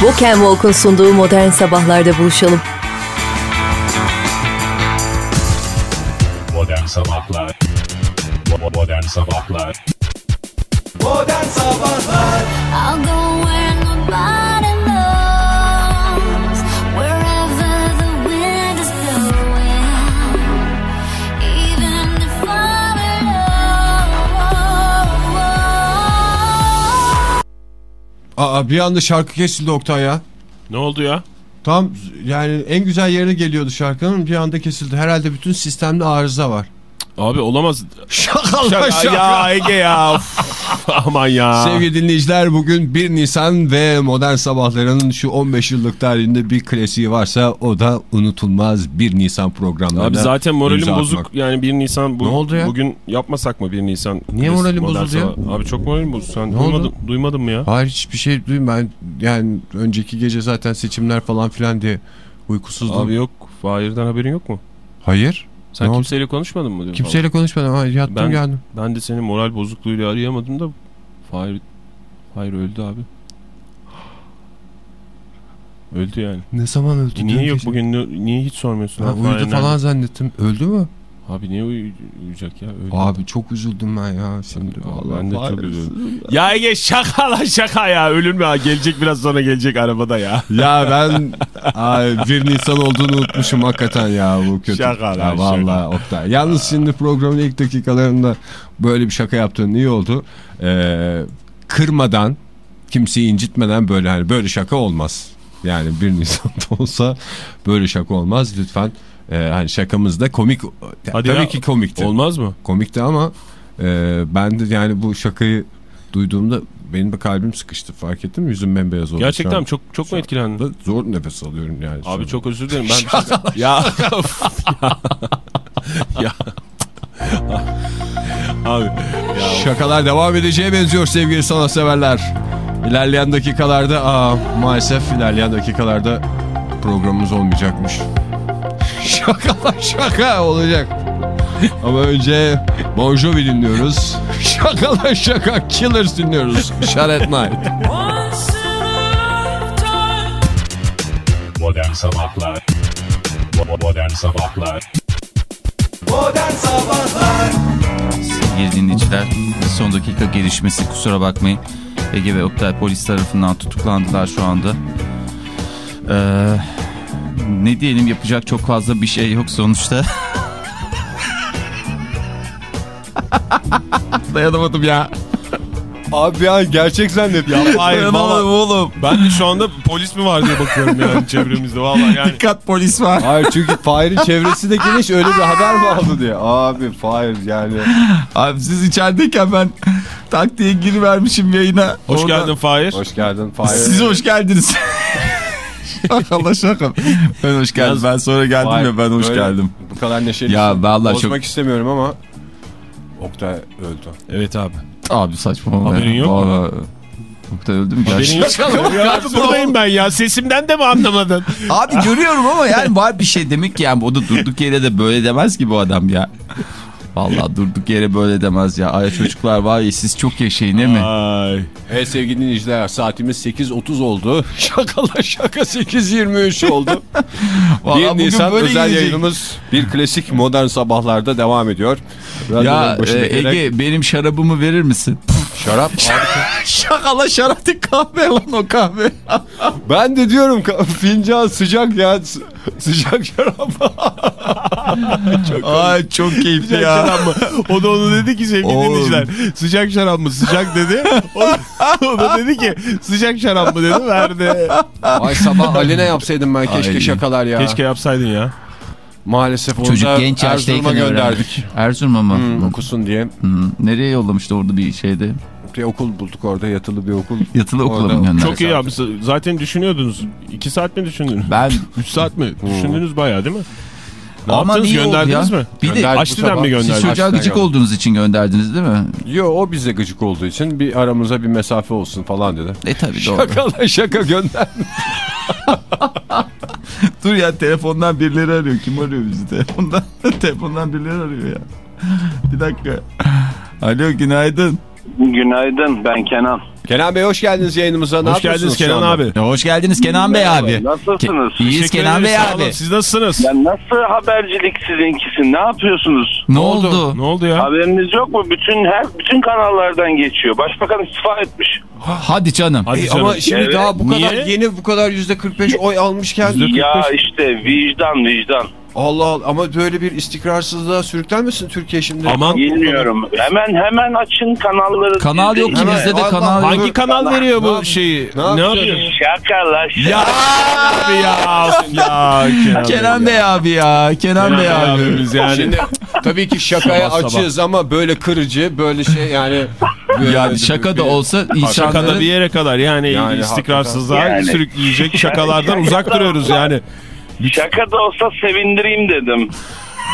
Walk and Walk'un sunduğu Modern Sabahlar'da buluşalım. Modern Sabahlar. Modern Sabahlar. Modern Sabahlar. I'll go Aa bir anda şarkı kesildi Oktay ya. Ne oldu ya? Tam yani en güzel yerine geliyordu şarkının bir anda kesildi. Herhalde bütün sistemde arıza var. Abi olamaz. Şaka şaka. Ya Ege ya. Aman ya. Sevgili dinleyiciler bugün 1 Nisan ve Modern Sabahların şu 15 yıllık tarihinde bir klasiği varsa o da unutulmaz 1 Nisan programlarına. Abi zaten moralim bozuk. Yani 1 Nisan bu, Ne oldu ya? bugün yapmasak mı 1 Nisan? Niye modern bozuldu ya? Abi çok moralim bozuk. Sen Ne duymadın, oldu? duymadın mı ya? Hayır hiçbir şey duymadım. Ben yani önceki gece zaten seçimler falan filan diye uykusuzdum. Abi yok. Fahir'den haberin yok mu? Hayır. Sen Ne oldu? kimseyle konuşmadın mı? Kimseyle konuşmadım. Ha, yattım Ben- geldim. falan? Ben de senin moral bozukluğuyla arayamadım da Fahir, Fahir öldü abi. Öldü yani. Ne zaman öldü? E niye yok bugün niye hiç sormuyorsun? Abi? uyudu falan zannettim. Öldü mü? Abi niye uyu- uyuyacak ya? Öldü. Abi çok üzüldüm ben ya şimdi. Vallahi ben de çok üzüldüm. Ya Ege şaka lan şaka ya. Ölür mü? Gelecek biraz sonra gelecek arabada ya. Ya ben ay, 1 Nisan olduğunu unutmuşum hakikaten ya bu kötü. Şaka lan, ya vallahi Oktay. Yalnız şimdi programın ilk dakikalarında böyle bir şaka yaptığın iyi oldu. Ee, kırmadan, kimseyi incitmeden böyle hani böyle şaka olmaz. Yani 1 Nisan'da olsa böyle şaka olmaz. Lütfen e, hani şakamız da komik. Hadi tabii ya, ki komikti. Olmaz mı? Komikti ama e, ben de yani bu şakayı duyduğumda benim de kalbim sıkıştı. Fark ettin mi? Yüzüm bembeyaz oldu. Gerçekten çok çok mu etkilendin? Zor nefes alıyorum yani. Abi çok özür dilerim. Ben şey... ya. ya. ya. Abi Şakalar devam edeceğe benziyor sevgili sanatseverler. İlerleyen dakikalarda aa, maalesef ilerleyen dakikalarda programımız olmayacakmış. Şakalar şaka olacak. Ama önce Bon Jovi dinliyoruz. Şakalar şaka Killers dinliyoruz. Şaret Night. Modern Sabahlar Modern Sabahlar Modern Sabahlar Sevgili dinleyiciler son dakika gelişmesi kusura bakmayın. Ege ve Oktay polis tarafından tutuklandılar şu anda. Ee, ne diyelim yapacak çok fazla bir şey yok sonuçta. Dayanamadım ya. Abi ya gerçek zannet ya. Hayır vallahi oğlum. ben de şu anda polis mi var diye bakıyorum yani çevremizde vallahi yani. Dikkat polis var. Hayır çünkü Fahir'in çevresi de geniş öyle bir haber mi aldı diye. Abi Fahir yani. Abi siz içerideyken ben tak diye girivermişim yayına. Hoş Oradan- geldin Fahir. Hoş geldin Fahir. Siz hoş geldiniz. Allah şaka. Ben hoş geldim. Ben sonra geldim Fahir, ya ben hoş böyle geldim. Bu kadar neşeli. Ya vallahi Bozmak çok- istemiyorum ama Oktay öldü. Evet abi. Abi saçmalama. Haberin ya. yok mu? Vallahi- Oktay öldü mü gerçekten? buradayım ben ya. Sesimden de mi anlamadın? Abi görüyorum ama yani var bir şey demek ki yani o da durduk yere de böyle demez ki bu adam ya. Vallahi durduk yere böyle demez ya. Ay çocuklar var ya siz çok yaşayın değil mi? Ay. Evet sevgili dinleyiciler saatimiz 8.30 oldu. Şakala şaka 8.23 oldu. Vallahi 1 bugün Nisan özel gidecek. yayınımız bir klasik modern sabahlarda devam ediyor. Ya Radyoların e, Ege benim şarabımı verir misin? Şarap. Şakala şarap kahve lan o kahve. ben de diyorum fincan sıcak ya. Sıcak şarap. Ay çok keyifli Sıcak ya. şarap mı? O da onu dedi ki sevgili Oğlum. dinleyiciler. Sıcak şarap mı? Sıcak dedi. O, o da dedi ki sıcak şarap mı dedi verdi. Ay sabah Aline yapsaydım ben keşke Ay. şakalar ya. Keşke yapsaydın ya. Maalesef onu Çocuk da genç Erzurum'a gönderdik. gönderdik. Erzurum'a mı? Hmm, okusun diye. Hmm, Nereye yollamıştı orada bir şeyde? Bir okul bulduk orada yatılı bir okul. Yatılı okula mı gönderdik? Çok iyi yapmışsın. Zaten düşünüyordunuz. 2 saat mi düşündünüz? Ben 3 saat mi? Düşündünüz bayağı değil mi? Ne Ama yaptınız? Gönderdiniz ya. mi? Bir de Açlı'dan mı siz gönderdiniz? çocuğa Açlı'dan gıcık olduğunuz için gönderdiniz değil mi? Yo o bize gıcık olduğu için bir aramıza bir mesafe olsun falan dedi. E tabii doğru. Şakala şaka gönder. Dur ya telefondan birileri arıyor. Kim arıyor bizi telefondan? telefondan birileri arıyor ya. Bir dakika. Alo günaydın. Günaydın ben Kenan. Kenan Bey hoş geldiniz yayınımıza. Ne Hoş geldiniz Kenan abi. E, Hoş geldiniz Kenan Bey abi. Nasılsınız? Ke- İyiyiz Kenan Bey abi. Siz nasılsınız? Ya nasıl habercilik sizinkisi? Ne yapıyorsunuz? Ne oldu? Ne oldu ya? Haberiniz yok mu? Bütün her bütün kanallardan geçiyor. Başbakan istifa etmiş. Hadi canım. Hadi E, canım. ama şimdi Evet. daha bu kadar Niye? yeni bu kadar yüzde 45 oy almışken Ya işte vicdan vicdan. Allah Allah ama böyle bir istikrarsızlığa sürüklenmesin Türkiye şimdi. Aman Bilmiyorum. Hemen hemen açın kanalları. Kanal yok ki bizde de kanal Hangi yok. kanal veriyor bu şeyi? ne Ne yapıyor? Şaka la şaka. Ya abi ya. ya Kenan Bey abi ya. Kenan Bey abi. abimiz yani. Şimdi tabii ki şakaya Sabah sabah. açığız ama böyle kırıcı böyle şey yani. Yani şaka da olsa Şaka da insanların bir yere kadar yani, Yani istikrarsızlığa. Yani. sürükleyecek şakalardan uzak duruyoruz yani. Şaka da olsa sevindireyim dedim.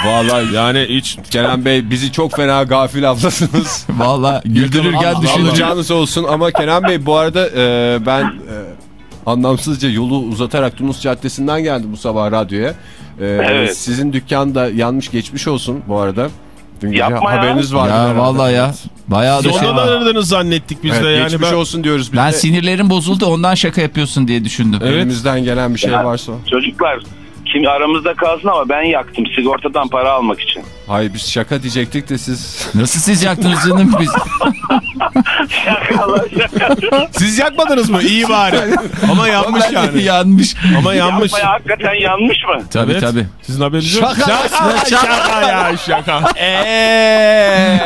Vallahi Yani hiç Kenan Bey bizi çok fena gafil avladınız. valla güldürürken canınız olsun ama Kenan Bey bu arada e, ben e, anlamsızca yolu uzatarak Tunus Caddesi'nden geldim bu sabah radyoya. E, Evet. Sizin dükkan da yanmış geçmiş olsun bu arada. Dün Yapma ya. haberiniz vardı. Ya herhalde. vallahi ya. Bayağı da şey sonradan var. aradığınız zannettik biz Evet, de yani. geçmiş Ben, olsun diyoruz biz Ben de. sinirlerim bozuldu ondan şaka yapıyorsun diye düşündüm. Elimizden gelen bir şey Ya. varsa. Çocuklar kim aramızda kalsın ama ben yaktım sigortadan para almak için. Hayır biz şaka diyecektik de siz... Nasıl siz yaktınız canım biz? Şaka şaka. Siz yakmadınız mı? İyi bari. Ama yanmış yani. Yanmış. Ama yanmış. Yapmaya hakikaten yanmış mı? Tabii Evet. tabii. Sizin haberiniz yok. Şaka. Şaka, şaka ya şaka.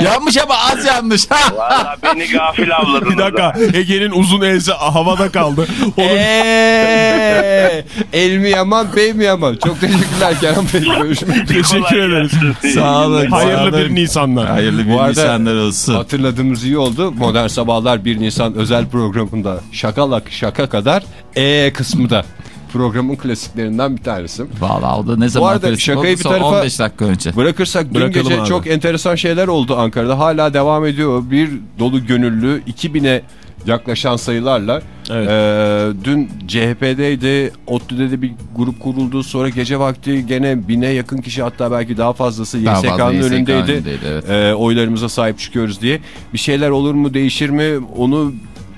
Yanmış ama az yanmış. Valla beni gafil avladınız. Bir dakika Ege'nin uzun elsi havada kaldı. Onun Eee, el mi yaman bey mi yaman? Çok teşekkürler Kenan Bey. Görüşmek üzere. teşekkür ederiz. Sağ olun. Hayırlı bir Nisanlar. Hayırlı Bu bir arada- Nisanlar olsun. Hatırladığımız iyi oldu. Modern Sabahlar 1 Nisan özel programında şakalak şaka kadar E kısmı da programın klasiklerinden bir tanesi. Valla o da ne zaman arada klasik şakayı oldu? bir tarafa- 15 dakika önce. Bırakırsak dün Bırakalım gece abi. çok enteresan şeyler oldu Ankara'da. Hala devam ediyor. Bir dolu gönüllü 2000'e yaklaşan sayılarla. Evet. Ee, dün CHP'deydi. ODTÜ'de de bir grup kuruldu. Sonra gece vakti gene bine yakın kişi hatta belki daha fazlası YSK'nın önündeydi. önündeydi, evet. Ee, oylarımıza sahip çıkıyoruz diye. Bir şeyler olur mu değişir mi onu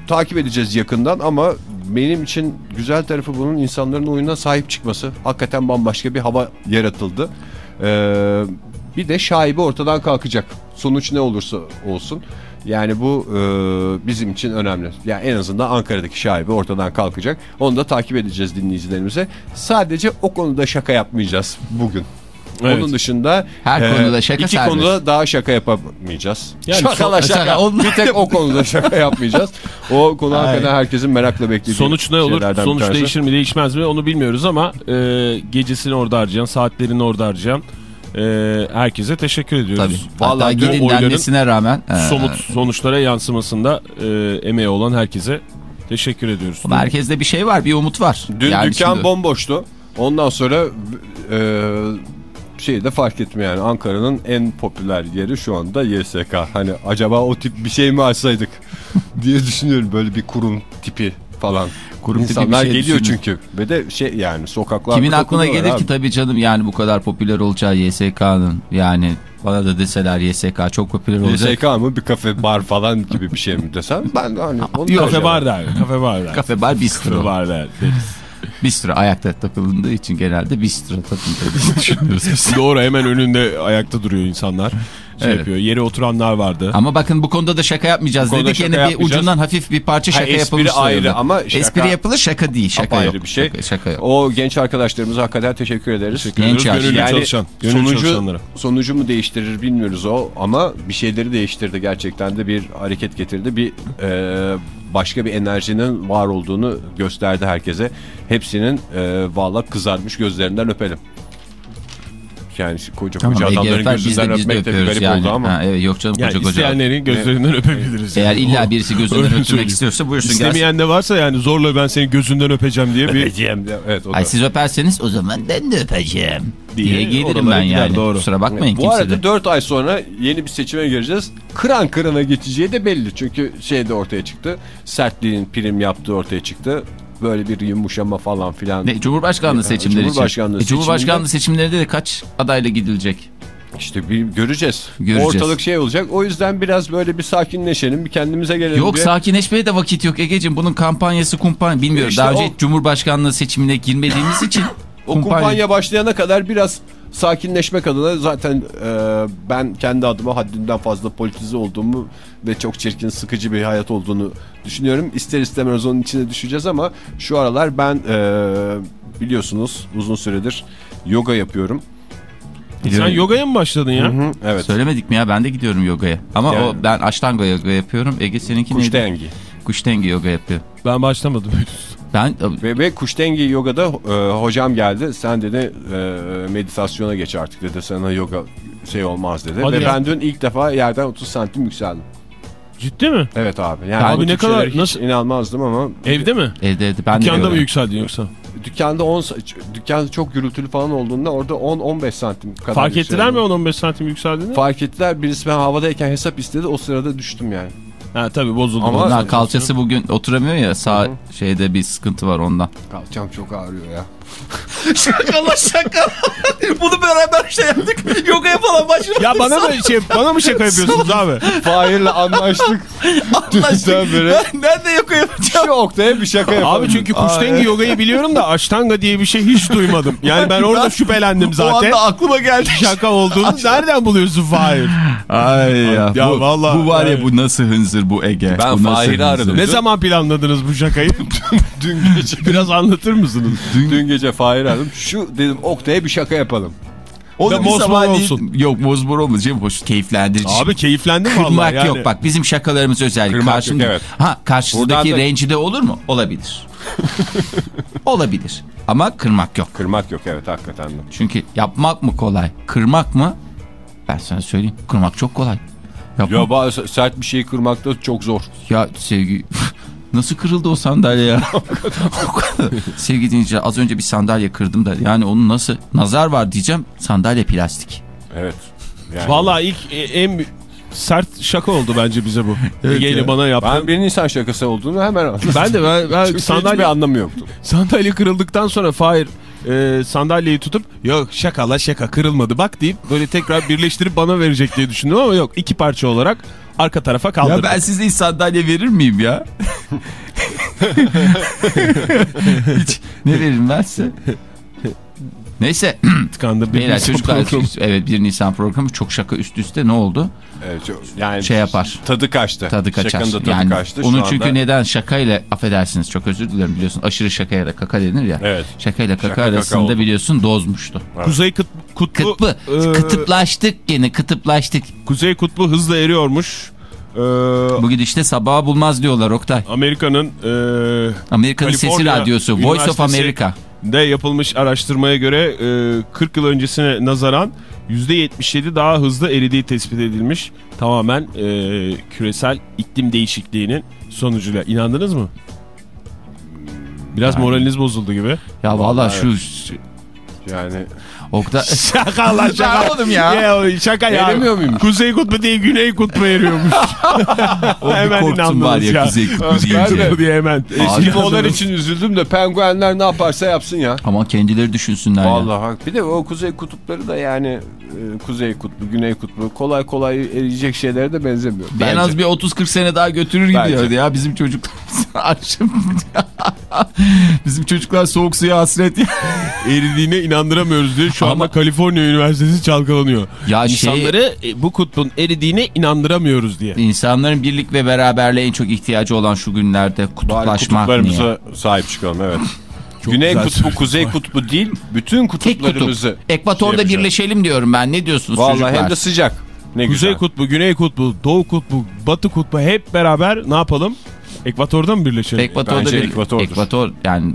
takip edeceğiz yakından ama benim için güzel tarafı bunun insanların oyuna sahip çıkması. Hakikaten bambaşka bir hava yaratıldı. Ee, bir de şaibe ortadan kalkacak. Sonuç ne olursa olsun. Yani bu e, bizim için önemli. Yani en azından Ankara'daki şaibe ortadan kalkacak. Onu da takip edeceğiz dinleyicilerimize. Sadece o konuda şaka yapmayacağız bugün. Evet. Onun dışında Her konuda şaka iki serbest. konuda daha şaka yapamayacağız. Yani Şakala şaka. şaka, onlar- Bir tek o konuda şaka yapmayacağız. O konu hakikaten herkesin merakla beklediği Sonuç ne olur? Sonuç değişir mi değişmez mi onu bilmiyoruz ama e, gecesini orada harcayan, saatlerini orada harcayan e, herkese teşekkür ediyoruz. Tabii. Hatta Vallahi gidin denmesine rağmen. e, somut sonuçlara yansımasında e, emeği olan herkese teşekkür ediyoruz. ama herkeste bir şey var, bir umut var. Dün Yani dükkan şimdi- bomboştu. Ondan sonra e, şeyi de fark ettim yani Ankara'nın en popüler yeri şu anda YSK. Hani acaba o tip bir şey mi açsaydık diye düşünüyorum böyle bir kurum tipi falan. Bir İnsanlar şey geliyor düşünün. çünkü ve de şey yani sokaklarda Kimin aklına gelir abi. ki tabii canım yani bu kadar popüler olacağı YSK'nın yani bana da deseler YSK çok popüler olacak. YSK mı bir kafe bar falan gibi bir şey mi desem ben hani onu Yok, Kafe bar der. Kafe bar der. Kafe bar Kafe bistro. bar der deriz. Bistro ayakta takılındığı için genelde bistro takılındığı düşünüyoruz. Doğru hemen önünde ayakta duruyor insanlar. Şey Evet. yapıyor. Yere oturanlar vardı. Ama bakın bu konuda da şaka yapmayacağız dedik. şaka Yine bir ucundan hafif bir parça Ha, şaka espri yapılmış ayrı sayılır. ama şaka- Espri yapılır şaka değil. Şaka yok. bir şey. Şaka, şaka yok. O genç arkadaşlarımıza hakikaten teşekkür ederiz. Teşekkür Genç. Gönüllü Yani çalışan. Gönüllü sonucu, çalışanlara. sonucu mu değiştirir bilmiyoruz o ama bir şeyleri değiştirdi gerçekten de bir hareket getirdi. Bir e, başka bir enerjinin var olduğunu gösterdi herkese. Hepsinin e, valla kızarmış gözlerinden öpelim. Yani koca Tamam, koca adamların gözünden öpmek de garip yani. oldu ama. Ha, evet, yok canım Yani koca koca. isteyenlerin gözlerinden öpebiliriz. Eğer yani. illa birisi gözünden öpmek söyleyeyim. istiyorsa buyursun gelsin. İstemeyen de varsa yani zorla ben senin gözünden öpeceğim diye bir Öpeceğim evet o da. Ay siz öperseniz o zaman ben de öpeceğim Diye diye gelirim ben gider, yani. doğru. Kusura bakmayın Bu arada de. 4 ay sonra yeni bir seçime gireceğiz. Kıran kırana geçeceği de belli. Çünkü şey de ortaya çıktı. Sertliğin prim yaptığı ortaya çıktı. Böyle bir yumuşama falan filan. Ne, Cumhurbaşkanlığı seçimleri Cumhurbaşkanlığı için. E, Cumhurbaşkanlığı seçimlerinde de kaç adayla gidilecek? İşte bir göreceğiz. Göreceğiz. Ortalık şey olacak. O yüzden biraz böyle bir sakinleşelim, bir kendimize gelelim Yok diye. sakinleşmeye de vakit yok Ege'ciğim. Bunun kampanyası kumpanya bilmiyorum. İşte Daha önce o- Cumhurbaşkanlığı seçimine girmediğimiz için O kumpanya başlayana kadar biraz sakinleşmek adına zaten e, ben kendi adıma haddinden fazla politize olduğumu ve çok çirkin sıkıcı bir hayat olduğunu düşünüyorum. İster istemez onun içine düşeceğiz ama şu aralar ben e, biliyorsunuz uzun süredir yoga yapıyorum. Sen yogaya mı başladın ya? Hı, evet. Söylemedik mi ya ben de gidiyorum yogaya. Ama Yani- o ben Ashtanga yoga yapıyorum. Ege seninki neydi? Kuştengi. Kuştengi yoga yapıyor. Ben başlamadım. Ben Ve, ve Kuştengi yogada e, hocam geldi. Sen dedi e, meditasyona geç artık dedi. Sana yoga şey olmaz dedi. Hadi ve ya. ben dün ilk defa yerden 30 santim yükseldim. Ciddi mi? Evet abi. Yani Abi ne kadar- hiç nasıl- inanmazdım ama Evde mi? evde evde ben de Dükkanda mı yükseldin yoksa? dükkanda 10 dükkan çok gürültülü falan olduğunda orada 10-15 santim kadar Fark ettiler mi yükseldim. 10-15 santim yükseldiğini? Fark ettiler. Birisi ben havadayken hesap istedi. O sırada düştüm yani. Ha tabii bozuldu. Ama- bozuldu. Onlar kalçası bugün oturamıyor ya sağ şeyde bir sıkıntı var ondan. Kalçam çok ağrıyor ya. Şaka şaka. Bunu beraber şey yaptık. Yoga yapalım başladık. Ya bana mı şey bana mı şaka yapıyorsunuz abi? Fahir'le anlaştık. Dünden beri. Ben, ben de yoga yapacağım. Şu Oktay'a bir şaka yapalım. Abi çünkü kuştengi yogayı biliyorum da aştanga diye bir şey hiç duymadım. Yani ben orada şüphelendim O zaten. anda aklıma geldi. Şaka olduğunu nereden buluyorsun Fahir? Ay ya. Ya bu, vallahi- bu var ya bu nasıl hınzır bu Ege. Ben Fahir'i aradım. Ne zaman planladınız bu şakayı? Dün gece. Biraz anlatır mısınız? Dün, gece Fahir aradım. Şu dedim Oktay'a bir şaka yapalım. Ve bir mosmor olsun. Yok mozmor olmayacak. Hoş, keyiflendirici. Abi keyiflendim Kırmak vallahi yani. yok bak bizim şakalarımız özellikle. Kırmak Karşında, yok, evet. Ha karşısındaki da- rencide olur mu? Olabilir. Olabilir. Ama kırmak yok. Kırmak yok evet hakikaten de. Çünkü yapmak mı kolay? Kırmak mı? Ben sana söyleyeyim. Kırmak çok kolay. Yapmak... Ya sert bir şeyi kırmak da çok zor. Ya sevgi... Nasıl kırıldı o sandalye ya? Sevgili dinleyiciler az önce bir sandalye kırdım da yani onu nasıl... Nazar var diyeceğim sandalye plastik. Evet. Yani Vallahi ilk e, en sert şaka oldu bence bize bu. Evet ya. bana yaptı. Ben bir insan şakası olduğunu hemen anladım. Ben de ben, ben Çünkü sandalye, anlamı yoktu. sandalye kırıldıktan sonra Fahir e, sandalyeyi tutup yok şaka la şaka kırılmadı bak deyip böyle tekrar birleştirip bana verecek diye düşündüm ama yok iki parça olarak arka tarafa kaldırdı. Ya ben size hiç sandalye verir miyim ya? hiç ne veririm ben size? Neyse. tıkandı. Bir Beyler Nisan çocuklar programı. evet bir Nisan programı çok şaka üst üste ne oldu? Evet, çok, yani Şey yapar. Tadı kaçtı. Tadı kaçar. Şakanın da tadı yani kaçtı. Onu anda- çünkü neden şakayla affedersiniz çok özür dilerim biliyorsun aşırı şakaya da kaka denir ya. Evet. Şakayla kaka Şaka kaka arasında oldu. biliyorsun dozmuştu. Kuzey kıt, kutbu, Kıtbı. e, Kıtıplaştık gene kıtıplaştık. Kuzey kutbu hızla eriyormuş. E, Bu gidişte sabaha bulmaz diyorlar Oktay. Amerika'nın e, Amerika'nın sesi radyosu Voice of Üniversitesi- America. De yapılmış araştırmaya göre e, 40 yıl öncesine nazaran %77 daha hızlı eridiği tespit edilmiş. Tamamen e, küresel iklim değişikliğinin sonucuyla. İnandınız mı? Biraz Yani- moraliniz bozuldu gibi. Ya vallahi şu Yani Oktay Şaka lan şaka. Ya oğlum ya. Ya, şaka ya. Erimiyor muymuş? Kuzey kutbu değil güney kutbu eriyormuş. o Hemen korktum var ya, ya. Kuzey Kutbu de- diye hemen. Eskimolar için üzüldüm de penguenler ne yaparsa yapsın ya. Ama kendileri düşünsünler ya. Vallahi hak. Bir de o kuzey kutupları da yani e, kuzey kutbu, güney kutbu kolay kolay eriyecek şeylere de benzemiyor. En Bence. az bir 30-40 sene daha götürür gibi Bence. ya bizim çocuklar. Akşam- bizim çocuklar soğuk suya hasret ya. eridiğine inandıramıyoruz diye şu anda Ama- Kaliforniya Üniversitesi çalkalanıyor. Ya şey İnsanları e, bu kutbun eridiğine inandıramıyoruz diye. insanların birlik ve beraberliğe en çok ihtiyacı olan şu günlerde Bari kutuplaşmak niye? kutuplarımıza sahip çıkalım evet. Güney güzel kutbu, kuzey kutbu değil, bütün Tek kutup. kutuplarımızı Ekvatorda şey birleşelim diyorum ben. Ne diyorsunuz Vallahi çocuklar? hem de sıcak. Ne Kuzey güzel. kutbu, güney kutbu, doğu kutbu, batı kutbu hep beraber ne yapalım? Ekvatorda mı birleşelim? Ekvatorda Bence bir ekvatordur. ekvator yani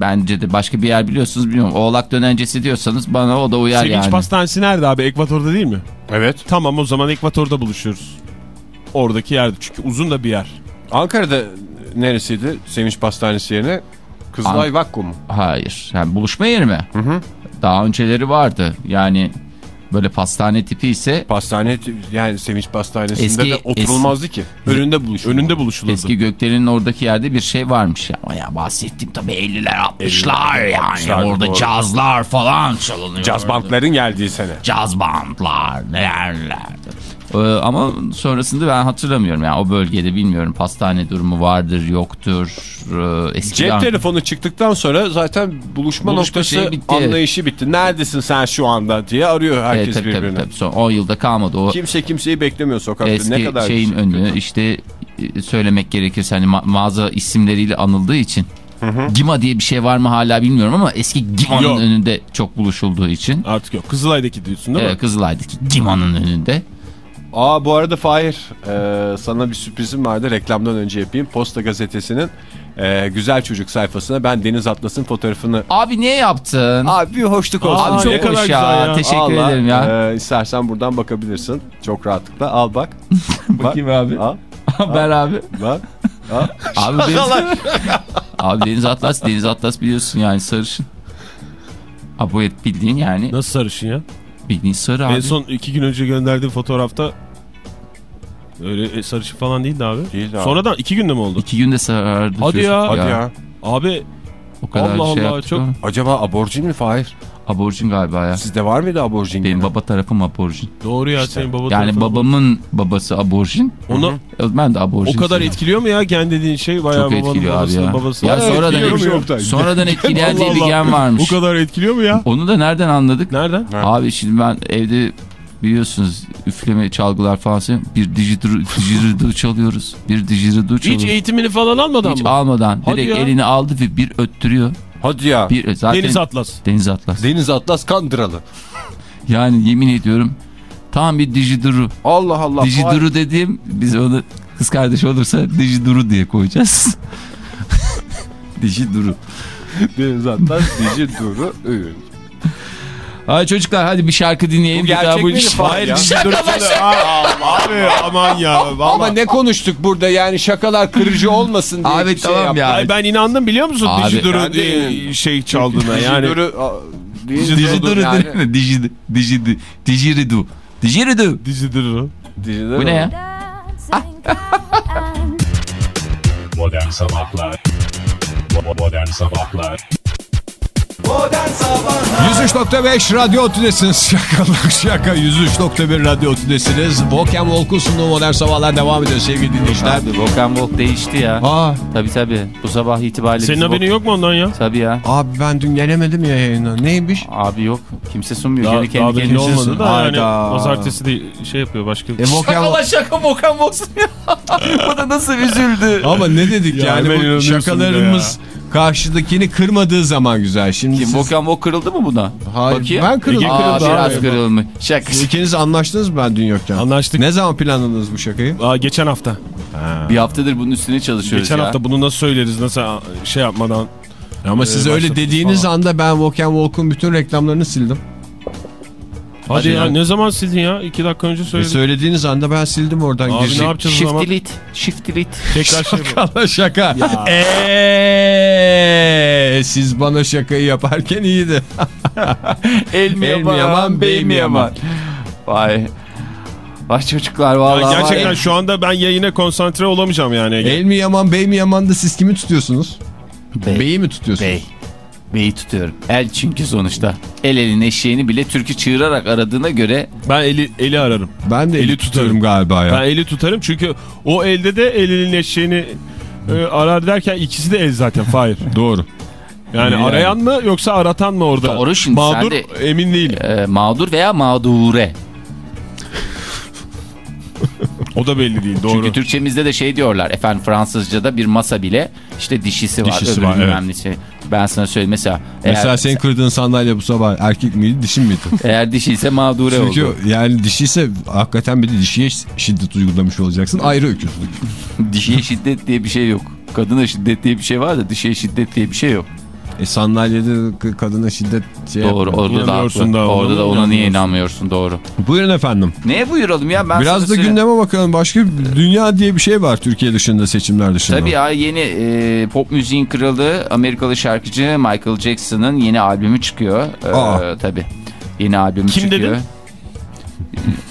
bence de başka bir yer biliyorsunuz bilmiyorum. Oğlak dönencesi diyorsanız bana o da uyar Sevinç yani. Pastanesi nerede abi? Ekvatorda değil mi? Evet. Tamam o zaman ekvatorda buluşuyoruz. Oradaki yerde çünkü uzun da bir yer. Ankara'da neresiydi Sevinç Pastanesi yerine? Kızılay Vakko mu? Hayır. Yani buluşma yeri mi? Hı hı. Daha önceleri vardı. Yani Böyle pastane tipi ise Pastane yani Sevinç Pastanesi'nde Eski- de oturulmazdı ki. Önünde buluşulurdu. Önünde buluşulurdu. eski göklerin oradaki yerde bir şey varmış ya. Ya bahsettiğim tabii 50'ler 60'lar yani. 60'lar, Orada doğru. cazlar falan çalınıyor. Caz bankların geldiği sene. Caz bandlar nelerler. Ee, ama sonrasında ben hatırlamıyorum yani o bölgede bilmiyorum pastane durumu vardır yoktur. Ee, eski Cep telefonu çıktıktan sonra zaten buluşma, Buluşma noktası şeyi bitti. anlayışı bitti. Neredesin sen şu anda diye arıyor Evet, herkes tabii, tabii, birbirini. tabii. Son 10 yılda kalmadı o Kimse kimseyi beklemiyor sokakta. eski ne kadar şeyin önü işte e, söylemek gerekirse hani ma- mağaza isimleriyle anıldığı için. Gima diye bir şey var mı hala bilmiyorum ama eski Gima'nın önünde çok buluşulduğu için. Artık yok. Kızılay'daki diyorsun değil mi? Ee, Kızılay'daki Gima'nın önünde. Aa bu arada Fahir e, sana bir sürprizim vardı reklamdan önce yapayım. Posta gazetesinin e, güzel çocuk sayfasına ben Deniz Atlas'ın fotoğrafını Abi niye yaptın? Abi bir hoşluk olsun. Abi çok ne kadar hoş güzel ya. ya. Teşekkür Al lan, ederim ya. e, istersen buradan bakabilirsin. Çok rahatlıkla. Al bak. Bakayım abi. Al. Ver abi. Bak. Al. Abi Deniz, abi Deniz Atlas, Deniz Atlas biliyorsun yani sarışın. Abi bu et bildiğin yani Nasıl sarışın ya? bildiğin sarı abi. En son iki gün önce gönderdiğim fotoğrafta öyle sarışın falan değildi abi. Değildi abi. Sonradan iki günde mi oldu? İki günde sarardı. Hadi çocuk ya. Hadi ya. Abi O kadar Allah şey Allah, çok- ama. Acaba aborjin mi Fahir? Aborjin galiba ya. Sizde var mıydı aborjin Benim gibi? baba tarafım aborjin. doğru ya senin baba Yani tarafı- babamın babası aborjin. Onu Ben de aborjin. o kadar etkiliyor mu ya gen dediğin şey bayağı Çok babanın etkiliyor abi ya. babası. Ya sonradan, etkiliyor sonradan etkileyen diye bir gen varmış. Bu kadar etkiliyor mu ya? Onu da nereden anladık? Nereden? Abi şimdi ben evde biliyorsunuz üfleme çalgılar falan. Bir dijiridu çalıyoruz. Bir dijiridu çalıyoruz. Hiç eğitimini falan almadan Hiç mı? almadan Hadi direkt ya. elini aldı ve bir öttürüyor. Hadi ya. Bir zaten Deniz Atlas. Deniz Atlas. Deniz Atlas Kandıralı. Yani yemin ediyorum tam bir dijiduru. Allah Allah. Dijiduru dediğim biz onu kız kardeş olursa dijiduru diye koyacağız. dijiduru. Deniz Atlas Dici Duru Hadi çocuklar hadi bir şarkı dinleyelim. Bu gerçek bu miydi iş- Fahir ya? Şaka şaka. Abi aman ya. Ama Vallahi. ne konuştuk burada yani şakalar kırıcı olmasın diye Abi bir şey tamam yaptık. ya. Ay ben inandım biliyor musun Abi, Dijidur'u e, şey çaldığına yani. Dijiduru, Dijiduru yani. değil mi? Dijidi- Dijiridu. Dijiridu. Dijidur'u. Dijiduru. Bu ne ya? Modern Sabahlar Modern Sabahlar 103.5 Radyo Tülesi'niz. Şaka şaka 103.1 Radyo Tülesi'niz. Volkan Volk'un sunduğu modern sabahlar devam ediyor sevgili dinleyiciler. Abi Volkan Volk değişti ya. Aa, Tabii tabii. Bu sabah itibariyle. Senin haberin Volk- yok mu ondan ya? Tabii ya. abi ben dün gelemedim ya yayına. Neymiş? Abi yok. Kimse sunmuyor. Daha, Geri kendi daha kendine olmadı da yani pazartesi de şey yapıyor başka bir E, Volkan... şaka Volkan Volk sunuyor. Bu da nasıl üzüldü. Ama ne dedik Ya yani hemen bu şakalarımız karşıdakini kırmadığı zaman güzel. Şimdi Kim siz... Volkan Volk kırıldı mı buna? Hayır, Bakayım. ben kırıldım. Aa, Kırıldı biraz abi. kırılmış. Şaka. Siz ikiniz anlaştınız mı ben dün yokken? Anlaştık. Ne zaman planladınız bu şakayı? Aa, geçen hafta. Bir haftadır bunun üstüne çalışıyoruz Geçen ya. hafta bunu nasıl söyleriz nasıl şey yapmadan. Ama Ee, siz öyle dediğiniz falan. anda ben Volkan Volk'un bütün reklamlarını sildim. Hadi, Hadi ya, ya. ne zaman sildin ya? İki dakika önce Ve söyledim. söylediğiniz anda ben sildim oradan. Abi girecek. ne yapacağız o Shift zaman? delete. Shift delete. Tekrar şey. Şaka şaka. Eee siz bana şakayı yaparken iyiydi. El mi El yaman, bey mi yaman? Vay. Vay çocuklar Ya vallahi. gerçekten vay. şu anda ben yayına konsantre olamayacağım yani. El mi yaman bey mi yaman da siz kimi tutuyorsunuz? Bey. Bey'i mi tutuyorsunuz? Bey. Bey'i tutuyorum. El çünkü sonuçta. El elin eşeğini bile türkü çığırarak aradığına göre Ben eli eli ararım. Ben de eli, Eli tutuyorum tutarım. galiba ya. Ben eli tutarım çünkü o elde de elinin eşeğini e, arar derken ikisi de el zaten Fahir. Doğru. Yani Yani. arayan mı yoksa aratan mı orada? Doğru şimdi Mağdur sen de- emin değilim. e, mağdur veya mağdure. O da belli değil doğru. Çünkü Türkçemizde de şey diyorlar. Efendim Fransızca'da bir masa bile işte dişisi var. Dişisi var, evet. Ben sana söyleyeyim mesela. Mesela eğer, senin kırdığın sandalye bu sabah erkek miydi dişi miydi? eğer dişi ise mağdure Çünkü oldu. yani dişi ise hakikaten bir de dişiye şiddet uygulamış olacaksın. Ayrı öküzlük. Dişiye şiddet diye bir şey yok. Kadına şiddet diye bir şey var da dişiye şiddet diye bir şey yok. E sandalyede kadına şiddet şey Doğru orada da haklı. da Orada da ona niye inanmıyorsun? doğru. Buyurun efendim. Neye buyuralım ya ben Biraz da söyleyeyim. gündeme bakalım. Başka dünya diye bir şey var Türkiye dışında seçimler dışında. Tabii ya yeni e, pop müziğin kralı Amerikalı şarkıcı Michael Jackson'ın yeni albümü çıkıyor. E, Aa. tabii. Yeni albümü Kim çıkıyor. dedin?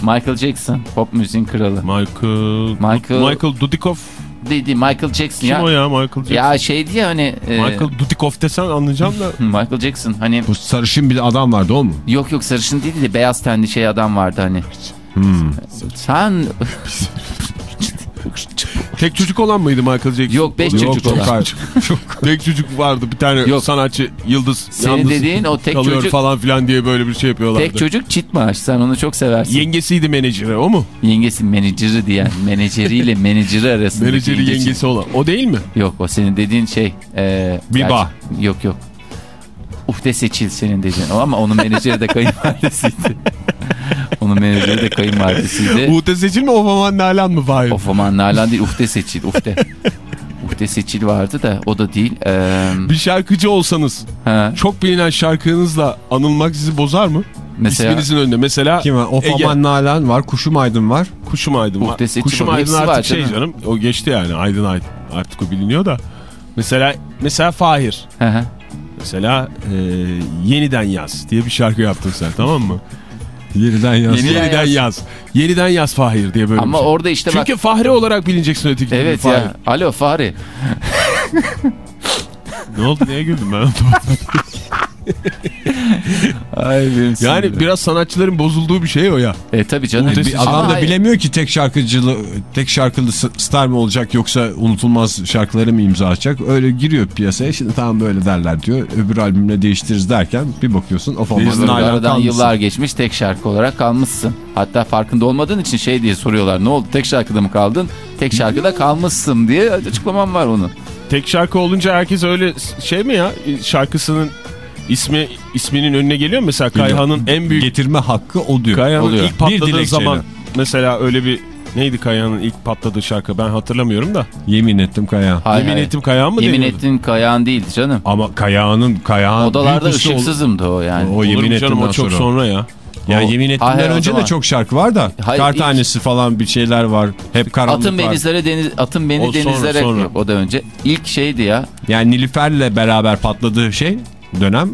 Michael Jackson pop müziğin kralı. Michael... Michael- Michael Dudikoff. Dedi Michael Jackson Kim ya. o ya Michael Jackson? Ya şey diye hani e, Michael Dudikoff desen anlayacağım da. Michael Jackson hani Bu sarışın bir adam vardı o mu? yok yok sarışın değil de beyaz tenli şey adam vardı hani. Hmm. Sen Tek çocuk olan mıydı Michael Jackson? yok beş Yok, çocuk çok olan. Tek çocuk vardı bir tane Yok. sanatçı Yıldız. Senin yalnız dediğin o tek kalıyor çocuk- falan filan diye böyle bir şey yapıyorlardı. Tek çocuk çit maaş sen onu çok seversin. Yengesiydi menajeri o mu? Yengesi menajeri diyen menajeriyle menajeri arasındaki Menajeri yengesi olan. O değil mi? Yok o senin dediğin şey. E, Biba. gerçi- Yok yok. Uhde seçil senin dediğin o ama onun menajeri de kayınvalidesiydi. onun menajeri de kayınvalidesiydi. Uğur'da seçil mi Ofaman Nalan mı Fahir? of aman Nalan değil Uhde seçil Uhde. Uhde seçil vardı da o da değil. Ee, Bir şarkıcı olsanız ha, çok bilinen şarkınızla anılmak sizi bozar mı? mesela İsminizin önünde. Mesela Kim var? Ofaman Nalan var. Kuşum Aydın var. Kuşum Aydın var. Uhde Seçil Kuşum var. Aydın artık var şey canım. canım. O geçti yani Aydın Aydın. Artık o biliniyor da. Mesela mesela Fahir. Hı hı. Mesela e, yeniden yaz diye bir şarkı yaptın sen tamam mı? Yeniden yaz. Yeniden yeniden yaz. yaz. Yeniden yaz Fahir diye böyle ama şey. orada işte bak. Çünkü Fahri olarak bilineceksin öteki Evet Fahir. ya. Alo Fahri. Ne oldu niye güldüm ben? Ay benim yani biraz sanatçıların bozulduğu bir şey o ya. E tabii canım. Bir adam da bilemiyor ki tek şarkıcılı tek şarkılı star mı olacak yoksa unutulmaz şarkıları mı imza atacak? Öyle giriyor piyasaya. Şimdi tamam böyle derler diyor. Öbür albümle değiştiririz derken bir bakıyorsun aradan kalmışsın. yıllar geçmiş tek şarkı olarak kalmışsın. Hatta farkında olmadığın için şey diye soruyorlar. Ne oldu tek şarkıda mı kaldın? Tek şarkıda kalmışsın diye açıklamam var onun. Tek şarkı olunca herkes öyle şey mi ya? Şarkısının ismi isminin önüne geliyor mu? Mesela Kayhan'ın en büyük getirme hakkı o diyor. Kayhan'ın ilk Bir patladığı dilekçeyle. zaman mesela öyle bir neydi Kayhan'ın ilk patladığı şarkı ben hatırlamıyorum da. Yemin ettim Kaya. Hayır, Yemin hayır. ettim Kayhan mı Yemin deniyordu? ettin kayağın değildi canım. Ama Kaya'nın Kaya'nın Odalarda ışıksızımdı o yani. O Olur yemin canım ettimden o çok sonra. sonra ya. Ya O- yemin ettiğimden Hayır, önce zaman- de çok şarkı var da. Hayır, kar ilk- tanesi falan bir şeyler var. Hep karanlık Atın var. denizlere deniz atın beni O sonra, denizlere sonra. yok o da önce. İlk şeydi ya. Yani Nilüfer'le beraber patladığı şey dönem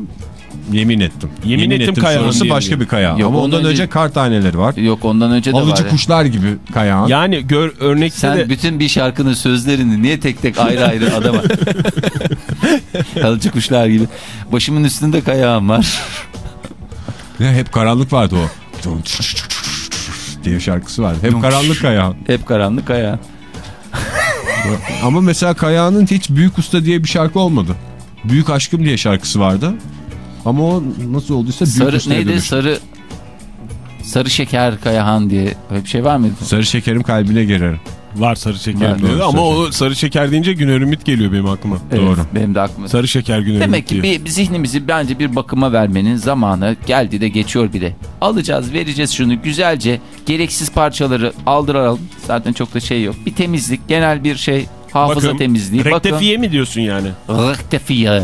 yemin ettim. Yemin ettim Kaya'nın sonrası başka bir kaya. Yok, Ama ondan ondan önce, önce- kar taneleri var. Yok ondan önce de Alıcı var. ya. kuşlar gibi Kayağın. Yani gör örnekte Sen de bütün bir şarkının sözlerini niye tek tek ayrı ayrı adama? Alıcı kuşlar gibi. Başımın üstünde kayağım var. Ya hep karanlık vardı o. diye şarkısı vardı. Hep karanlık Kayağın. Hep karanlık ayağı. Ama mesela Kayağan'ın hiç Büyük Usta diye bir şarkı olmadı. Büyük Aşkım diye şarkısı vardı. Ama o nasıl olduysa Büyük Sarı neydi? dönüştü. Sarı Sarı şeker kayahan diye öyle bir şey var mıydı? Sarı şekerim kalbine girer. var sarı şeker Var, doğru, ama sarı o sarı şeker deyince Güner Ümit geliyor benim aklıma. Evet, Doğru. Benim de aklıma. Sarı şeker Güner Demek Ümit ki diye. bir, bir zihnimizi bence bir bakıma vermenin zamanı geldi de geçiyor bile. Alacağız vereceğiz şunu güzelce gereksiz parçaları aldıralım. Zaten çok da şey yok. Bir temizlik genel bir şey hafıza Bakın, temizliği. Bakın. Rektefiye mi diyorsun yani? Rektefiye.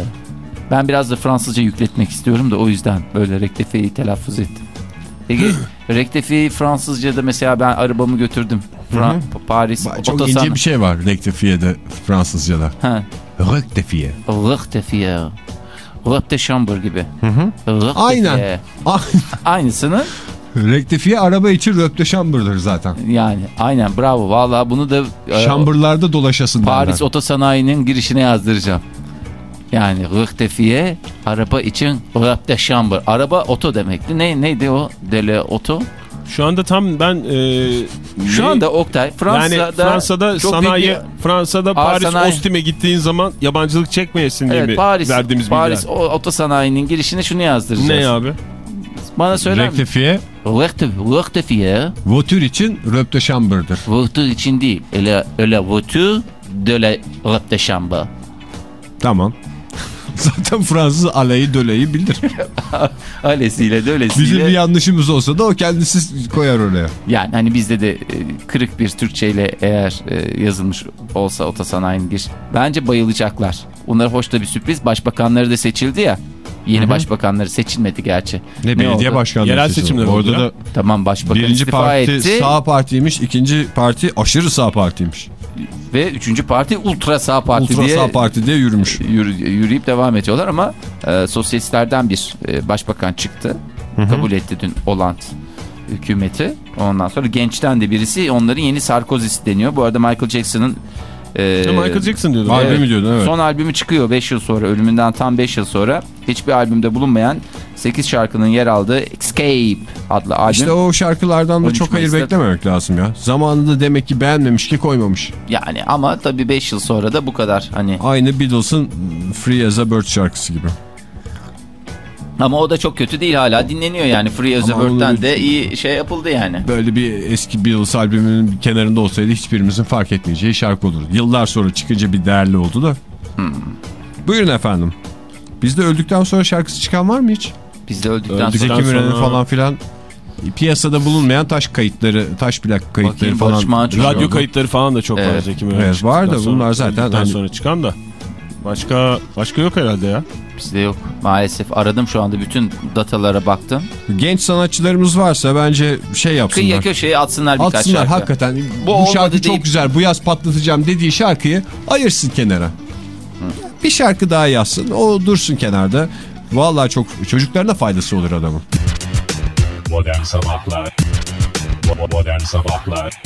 Ben biraz da Fransızca yükletmek istiyorum da o yüzden böyle rektefiyeyi telaffuz ettim. Ege, rektefiyeyi Fransızca'da mesela ben arabamı götürdüm. Fra- Paris, Çok otosan- ince bir şey var rektifiye'de Fransızca'da. Ha, Rektifiye. rektefiye. Rekte chambre gibi. Rektefiye. Aynen. Aynısını Rektifiye araba için röpteşambırdır zaten. yani aynen bravo. Vallahi bunu da e, Şambırlarda dolaşasın Paris. Otosanayi'nin girişine yazdıracağım. Yani rektefiye araba için rekte chambre. Araba oto demekti. Ne, neydi o? Dele oto. Şu anda tam ben e, Şu ne- anda Oktay Fransa'da, yani Fransa'da sanayi büyük Fransa'da Paris sanayi. Ostim'e gittiğin zaman yabancılık çekmeyesin bir, diye evet, mi Paris, verdiğimiz Paris bilgiler? o, otosanayinin girişine şunu yazdıracağız. Ne abi? Bana söyler misin? Rektifiye Rekte- Rektefiye votür için röpteşambırdır. voiture için değil. Öyle, öyle voiture de la rekte chambre. Tamam. Zaten Fransız alayı döleyi bilir. Öylesiyle de öylesiyle. Bizim bir yanlışımız olsa da o kendisi koyar oraya. Yani hani bizde de e, kırık bir Türkçeyle eğer e, yazılmış olsa otosanayinin giriş. Bence bayılacaklar. Bunlar hoş da bir sürpriz. Başbakanları da seçildi ya. Yeni başbakanları seçilmedi gerçi. Ne, belediye oldu? başkanlığı Yerel seçimi. seçimler oldu Orada ya. da Tamam başbakan birinci istifa parti etti. sağ partiymiş, ikinci parti aşırı sağ partiymiş. Ve üçüncü parti ultra sağ parti Ultra diye sağ parti diye yürümüş. yürü- yürüyüp devam ediyorlar ama e, sosyalistlerden bir e, başbakan çıktı. Kabul etti dün Hollande. hükümeti. Ondan sonra gençten de birisi onların yeni Sarkozy'si deniyor. Bu arada Michael Jackson'ın e, Michael Jackson diyordun. Albümü Evet. diyordun evet. Son albümü çıkıyor 5 yıl sonra ölümünden tam 5 yıl sonra hiçbir albümde bulunmayan 8 şarkının yer aldığı Escape adlı albüm. İşte o şarkılardan da 13 çok hayır beklememek lazım ya. Zamanında demek ki beğenmemiş ki koymamış. Yani ama tabii 5 yıl sonra da bu kadar hani Aynı Beatles'ın Free as a Bird şarkısı gibi. Ama o da çok kötü değil hala dinleniyor yani Free as Bird'den de iyi şey yapıldı yani. Böyle bir eski Beatles albümünün bir kenarında olsaydı hiçbirimizin fark etmeyeceği şarkı olurdu. Yıllar sonra çıkınca bir değerli oldu da. Hmm. Buyurun efendim. Bizde öldükten sonra şarkısı çıkan var mı hiç? Biz de öldükten Öldükten sonra Müren'in sonra- falan filan piyasada bulunmayan taş kayıtları, taş plak kayıtları Bakayım, falan. Radyo Radyo kayıtları falan da çok var Evet. Zeki Müren Evet, var da bunlar zaten öldükten hani- sonra çıkan da. Başka başka yok herhalde ya. bizde yok maalesef aradım şu anda bütün datalara baktım. Genç sanatçılarımız varsa bence şey yapsınlar. Kıyıya köşeye atsınlar birkaç Atsınlar şarkı. hakikaten. Bu, olmadı şarkı çok deyip- güzel bu yaz patlatacağım dediği şarkıyı ayırsın kenara. Bir şarkı daha yazsın o dursun kenarda. Vallahi çok çocuklarına faydası olur adamın. Modern Sabahlar Modern Sabahlar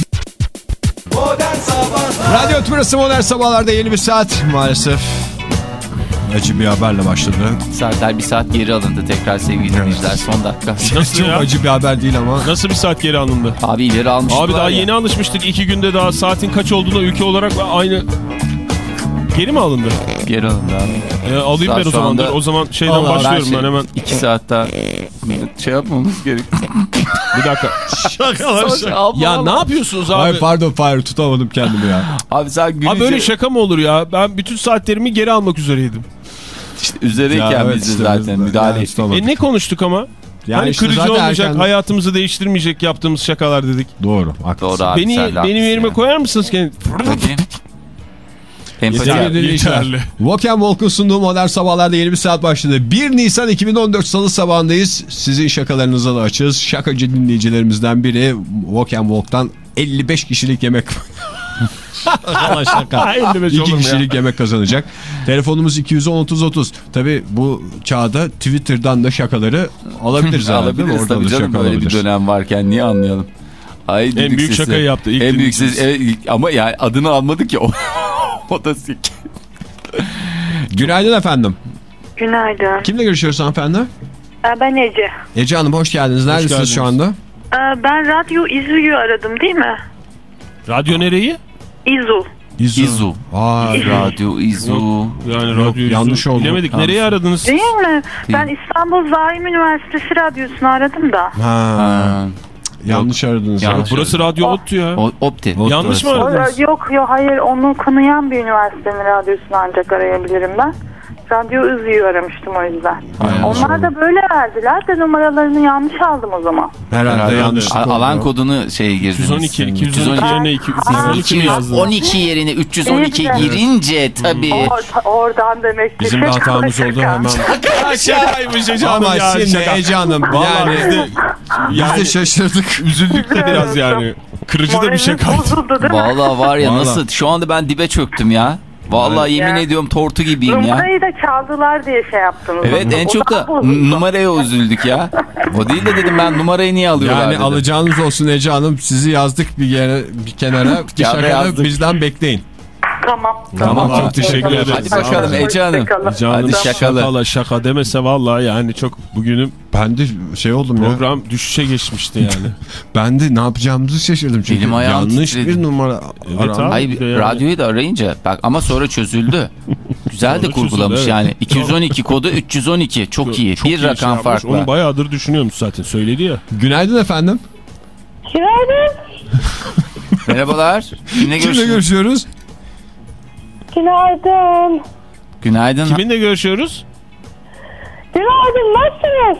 Modern Sabahlar Radyo Tümrüt'ü Modern Sabahlar'da yeni bir saat maalesef. Acı bir haberle başladı. Saatler bir saat geri alındı tekrar sevgili dinleyiciler son dakika. Nasıl çok ya? acı bir haber değil ama. Nasıl bir saat geri alındı? Abi ileri almışlar Abi daha ya. yeni alışmıştık. iki günde daha saatin kaç olduğuna ülke olarak aynı... Geri mi alındı? Geri alındı abi. E, alayım ben o zaman. anda- O zaman şeyden Allah, başlıyorum şey- ben hemen. İki saat daha şey yapmamız gerek. Bir dakika. ya ne yapıyorsunuz abi? Ay pardon Fahir tutamadım kendimi ya. Abi sen gülünce Abi böyle şaka mı olur ya? Ben bütün saatlerimi geri almak üzereydim. İşte üzereyken Ya evet biz de işte zaten biz de- müdahale yani ettik. E ne konuştuk ama? Yani hani işte kırıcı olmayacak, erken- hayatımızı değiştirmeyecek yaptığımız şakalar dedik. Doğru. haklısın. Doğru abi Beni benim yerime ya. koyar mısınız kendi? Bakayım. Empati. Sevgili Yeterli. dinleyiciler, Walk and Walk'un sunduğu modern sabahlarda yeni bir saat başladı. 1 Nisan 2014 Salı sabahındayız. Sizin şakalarınıza da açığız. Şakacı dinleyicilerimizden biri Walk and Walk'tan 55 kişilik yemek Şaka. 55 İki mu ya? kişilik yemek kazanacak. Telefonumuz 210 30 30. Tabi bu çağda Twitter'dan da şakaları alabiliriz. Alabiliriz tabii canım şaka böyle bir dönem varken niye anlayalım? Ay, En büyük sesi. şakayı yaptı. ilk En büyük ses ilk- ama yani adını almadı ki o. o da sik. Günaydın efendim. Günaydın. Kimle görüşüyoruz hanımefendi? Ben Ece. Ece Hanım hoş geldiniz. Neredesiniz geldiniz. şu anda? Ben Radyo İzu'yu aradım değil mi? Radyo nereyi? İzu. İzu. Aa, Radyo İzu. Yani Yok, radyo yanlış oldu. Bilemedik. Yanlış. Nereye aradınız? Değil mi? Ben İstanbul Zahim Üniversitesi Radyosu'nu aradım da. ha, Ha, yanlış aradınız. ya. Yanlış. Burası radyo ODTÜ ya. o, opti. Yanlış mı aradınız? Yok yok hayır onu konuyan bir üniversitenin radyosunu ancak arayabilirim ben. Radyo İzu'yu aramıştım o yüzden. Aynen. Onlar da böyle verdiler de numaralarını yanlış aldım o zaman. Herhalde, oldu. Alan kodunu şey girdiniz. 212, 212 yerine 2, 212 mi yazdınız? 12 yerine 312 Evet. girince tabii. Orada, oradan demek ki. Bizim bir hatamız oldu hemen. Şakaymış Ece Hanım Ama ya. şimdi şaka. Ece Hanım Vallahi yani biz de, de şaşırdık. üzüldük de biraz yani. Kırıcı da bir şaka. değil mi? Vallahi var ya Vallahi. nasıl şu anda ben dibe çöktüm ya. Vallahi yemin Ya. ediyorum tortu gibiyim ya. Numarayı da çaldılar diye şey yaptınız. Evet en O çok da bozuldu. numaraya üzüldük ya. O değil de dedim ben numarayı niye alıyorlar Yani dedim. alacağınız olsun Ece Hanım sizi yazdık bir yere bir kenara bir şakada bizden bekleyin. Tamam. Tamam, çok teşekkür ederiz. Hadi bakalım Ece Hanım. Hoşçakalın. Canım Hadi şakalı. şakala şaka demese vallahi yani çok bugünüm Ben de şey oldum ya. program düşüşe geçmişti yani. Ben de ne yapacağımızı şaşırdım çünkü Elim yanlış titredi. bir numara Evet abi. Hayır yani- radyoyu da arayınca bak ama sonra çözüldü. Güzel de kurgulamış çözüldü, yani. 212 kodu 312 çok iyi. Çok bir iyi şey rakam yapmış. farklı. Onu bayağıdır düşünüyormuş zaten söyledi ya. Günaydın efendim. Günaydın. Merhabalar. Kimle Kimle görüşüyoruz? Günaydın. Günaydın. Kiminle görüşüyoruz? Günaydın. Nasılsınız?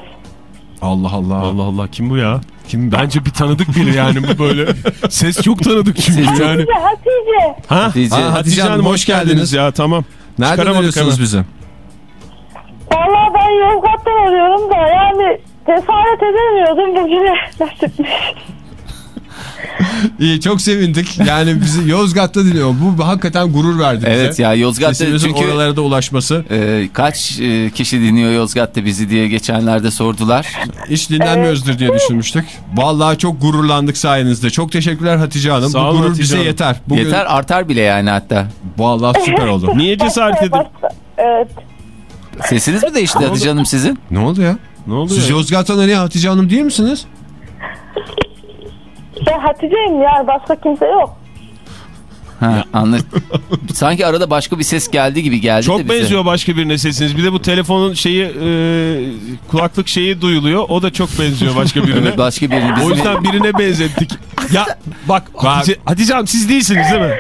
Allah Allah. Allah Allah kim bu ya? Kim Bence bir tanıdık biri yani bu böyle. Ses çok tanıdık çünkü Ses yani. Hatice. Ha? Hatice. Ha, Hatice Hanım hoş geldiniz ya tamam. Nereden arıyorsunuz bizi? Valla ben Yozgat'tan arıyorum da yani cesaret edemiyordum bugüne nasipmiş. İyi çok sevindik. Yani bizi Yozgat'ta dinliyor. Bu hakikaten gurur verdi bize. Evet ya Yozgat'ta Sesimizin çünkü oralara da ulaşması. e, kaç e, kişi dinliyor Yozgat'ta bizi diye geçenlerde sordular. Hiç dinlenmiyoruzdur diye düşünmüştük. Vallahi çok gururlandık sayenizde. Çok teşekkürler Hatice Hanım. Sağ Bu gurur Hatice bize Hanım. yeter. Bugün Yeter artar bile yani hatta. vallahi süper oldu. Niye cesaret edin? Evet. Sesiniz mi değişti Hatice Hanım sizin? ne oldu ya? Ne oldu Siz ya? Yozgat'ta nereye Hatice Hanım değil misiniz? Ben Hatice'yim ya başka kimse yok. Ha, anladım. Sanki arada başka bir ses geldi gibi geldi de Çok bize. benziyor başka birine sesiniz. Bir de bu telefonun şeyi e, kulaklık şeyi duyuluyor. O da çok benziyor başka birine. Evet, başka birini o yüzden birine benzettik. Ya bak Hatice, Hatice Hanım siz değilsiniz değil mi?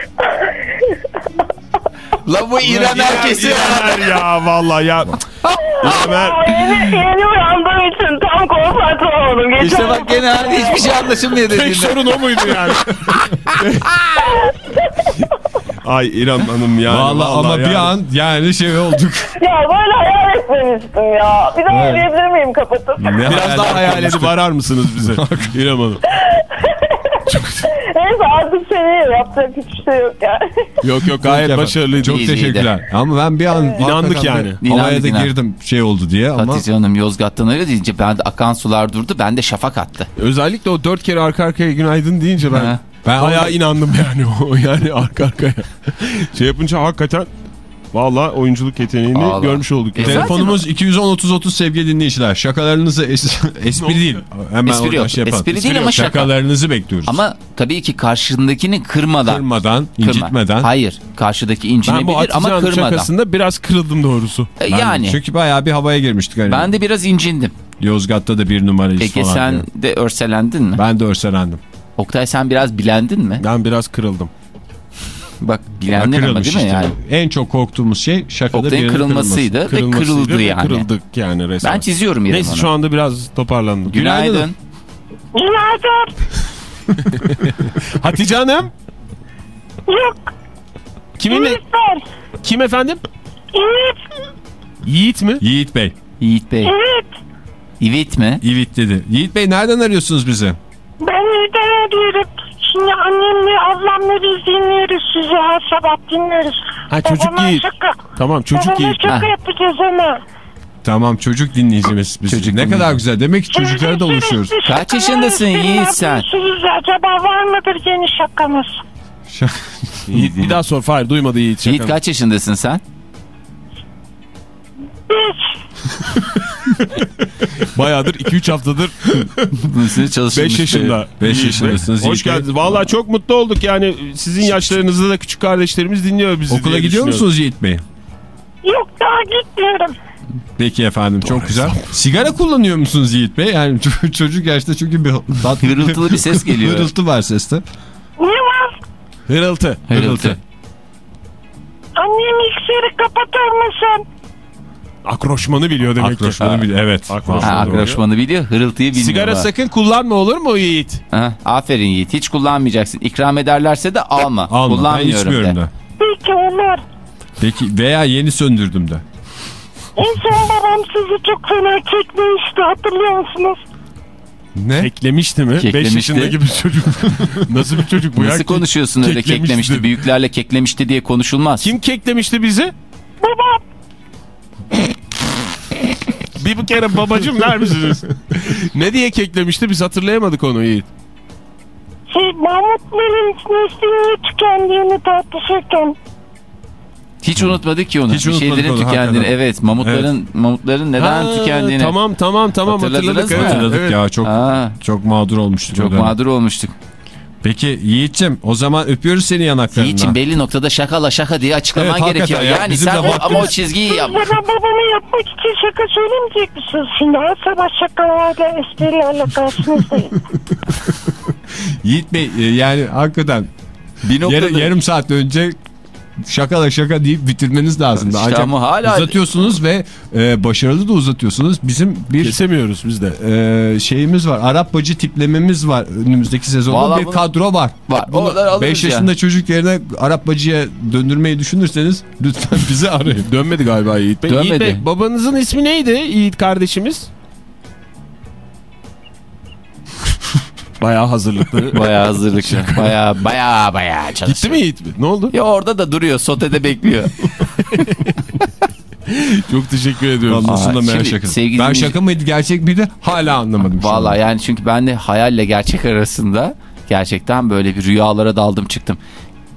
La bu İrem herkesi. İrem Er ya vallahi ya. İrem Er. Yeni, yeni uyandığım için tam konsantre olamadım. Geçen İşte bak gene hani hiçbir şey anlaşılmıyor Tek dediğinde. sorun o muydu yani? Ay İrem Hanım yani. Vallahi, ama bir yani. an yani şey olduk. Ya böyle hayal etmemiştim ya. Bir daha Evet. diyebilir miyim kapatıp? Ne Biraz daha hayal edip arar mısınız bize? İrem Hanım. Artık seneye yapacak hiçbir şey yok yani. Yok yok gayet başarılıydı. Çok İyi, teşekkürler. Ama ben bir an İnandık hakikaten yani. Havaya İnandık, da inan. girdim şey oldu diye ama Hatice Hanım Yozgat'tan öyle deyince ben de akan sular durdu. Ben de şafak attı. Özellikle o dört kere arka arkaya günaydın deyince ben Ha. ben bayağı inandım yani o yani arka arkaya. şey yapınca hakikaten Valla oyunculuk yeteneğini Vallahi. görmüş olduk. E. Telefonumuz 210-30-30 sevgili dinleyiciler. Şakalarınızı es- espri değil. Hemen Espri yok. şey. Espri değil ama şaka. Şakalarınızı bekliyoruz. Ama tabii ki karşındakini kırmadan. Kırmadan, Kırma. incitmeden. Hayır. Karşıdaki Ben bu incinebilir ama kırmadan. şakasında biraz kırıldım doğrusu. E, Ben- yani. Çünkü bayağı bir havaya girmiştik. Hani. Ben de biraz incindim. Yozgat'ta da bir numarayız Ege falan. sen diye. de örselendin mi? Ben de örselendim. Oktay sen biraz bilendin mi? Ben biraz kırıldım. Bak bilendin ama değil mi işte. yani? En çok korktuğumuz şey şakada Oktay'ın birinin kırılmasıydı ve Kırılmasıydı kırıldı ve yani. Kırıldık yani resmen. Ben çiziyorum yerim Neyse onu. şu anda biraz toparlandım. Günaydın. Günaydın. Hatice Hanım. Yok. Kiminle? Lütfen. Kim efendim? Evet. Yiğit mi? Yiğit Bey. Yiğit Bey. Evet. İvit mi? Yiğit dedi. Yiğit Bey nereden arıyorsunuz bizi? Ben evden arıyorum. Şimdi annemle ablamla biz dinliyoruz sizi. Her sabah dinliyoruz. Ha çocuk Babama Yiğit. Şaka. Tamam çocuk Yiğit. şaka Ha. yapacağız ama. Tamam çocuk dinleyicimiz biz. Çocuk ne kadar güzel. Demek ki çocuklara da ulaşıyoruz. Kaç yaşındasın Yiğit sen? Acaba var mıdır yeni şakamız? Yiğit bir daha sor. Hayır duymadı Yiğit Yiğit şakanı. kaç yaşındasın sen? Hiç. Bayağıdır 2-3 haftadır üstüne çalışılmış. 5 yaşında. Beş Yiğit yaşındasınız Bey. Hoş geldiniz. Valla çok mutlu olduk yani sizin yaşlarınızda da küçük kardeşlerimiz dinliyor bizi. Okula gidiyor musunuz Yiğit Bey? Yok daha gitmiyorum. Peki efendim çok güzel. Sigara kullanıyor musunuz Yiğit Bey? Yani çocuk yaşta çünkü bir tatlı Hırıltılı bir ses geliyor. Hırıltı var seste. Ne var? Hırıltı. Hırıltı. Annem bilgisayarı kapatır mısın? Akroşmanı biliyor demek ki. Akroşmanı bile evet. Akroşmanı. Ha, akroşmanı biliyor, hırıltıyı bilmiyor. Sigara bak. sakın kullanma olur mu Yiğit? Ha, aferin Yiğit. Hiç kullanmayacaksın. İkram ederlerse de alma. Alma ben Kullanmıyorum içmiyorum de. da. Peki olur. Peki veya yeni söndürdüm de. En son babam sizi çok fena keklemişti hatırlıyor musunuz? Ne? Keklemişti mi? 5 Keklemişti. yaşındaki bir çocuk. Nasıl bir çocuk bu ya? Nasıl konuşuyorsun öyle Keklemişti. Büyüklerle keklemişti diye konuşulmaz. Kim keklemişti bizi? Babam. Bir bu kere babacım der misiniz? ne diye keklemişti biz hatırlayamadık onu Yiğit. Şey Mahmut Bey'in neslinin tükendiğini tartışırken. Hiç unutmadık ki onu. Hiç bir unutmadık şeylerin onu, tükendiğini. hakikaten. Evet, mamutların mamutların neden Ha, tükendiğini. Tamam tamam tamam hatırladık. Evet, Hatırladık evet. ya çok Ha, çok mağdur olmuştuk. çok mağdur olmuştuk. Peki Yiğit'ciğim o zaman öpüyoruz seni yanaklarından. Yiğit'ciğim belli noktada şakala şaka diye açıklaman Evet, gerekiyor. ya, Yani sen o, ama o çizgiyi yap. Bana babamı yapmak için şaka söylemeyecek misiniz? Şimdi her sabah şakalarla esprilerle karşınızdayım. Yiğit Bey e, yani hakikaten Bir noktada yarı- yarım saat önce şakala şaka deyip bitirmeniz lazımdı. İşte Ancak ama hala- uzatıyorsunuz ve e, başarılı da uzatıyorsunuz. Bizim bir Kesemiyoruz biz de. e, şeyimiz var. Arap bacı tiplememiz var önümüzdeki sezonda. Vallahi bir bu- kadro var. Var, alırız 5 ya. yaşında çocuk yerine Arap bacıya döndürmeyi düşünürseniz lütfen bizi arayın. Dönmedi galiba Yiğit Bey. Dönmedi. Yiğit Bey babanızın ismi neydi Yiğit kardeşimiz? Bayağı hazırlıklı. Bayağı hazırlıklı. Bayağı bayağı bayağı çalışıyor. Gitti mi Yiğit mi? Ne oldu? Ya orada da duruyor. Sotede bekliyor. Çok teşekkür ediyorum. Anlasın da Aa, meğer şimdi şakası. sevgili Ben şaka mıydı gerçek miydi hala anlamadım. Vallahi yani çünkü ben de hayalle gerçek arasında gerçekten böyle bir rüyalara daldım çıktım.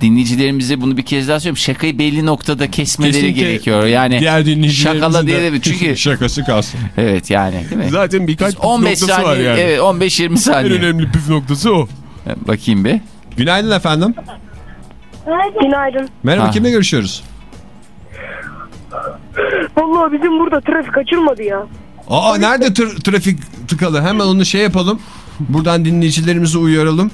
Dinleyicilerimize bunu bir kez daha söyleyeyim. Şakayı belli noktada kesmeleri Kesinlikle gerekiyor. Yani Diğer dinleyicilerimizin şakala diye de de çünkü şakası kalsın. evet yani değil mi? Zaten birkaç Biz 15 noktası saniye var yani. evet 15 20 En saniye. önemli püf noktası o. Bakayım bir. Günaydın efendim. Günaydın. Merhaba Ha. kimle görüşüyoruz? Vallahi bizim burada trafik açılmadı ya. Aa nerede tra- trafik tıkalı? Hemen onu şey yapalım. Buradan dinleyicilerimizi uyaralım.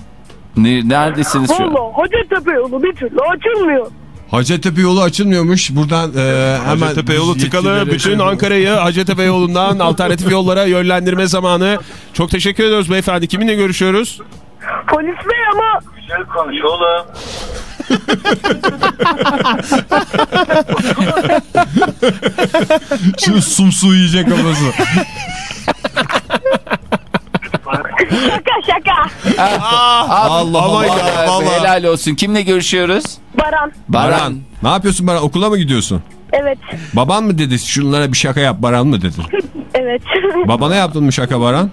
Ne, neredesiniz şu an? Vallahi Hacettepe yolu bir türlü açılmıyor. Hacettepe yolu açılmıyormuş. Buradan e, hemen Hacettepe yolu tıkalı. Bütün Ankara'yı Hacettepe yolundan alternatif yollara yönlendirme zamanı. Çok teşekkür ediyoruz beyefendi. Kiminle görüşüyoruz? Polis bey ama Güzel konuş oğlum. Şu sumsu yiyecek kafası. şaka şaka. Allah aman ya, vallahi. Helal olsun. Kimle görüşüyoruz? Baran. Baran. Ne yapıyorsun Baran? Okula mı gidiyorsun? Evet. Baban mı dedi şunlara bir şaka yap Baran mı dedi? Evet. Babana yaptın mı şaka Baran?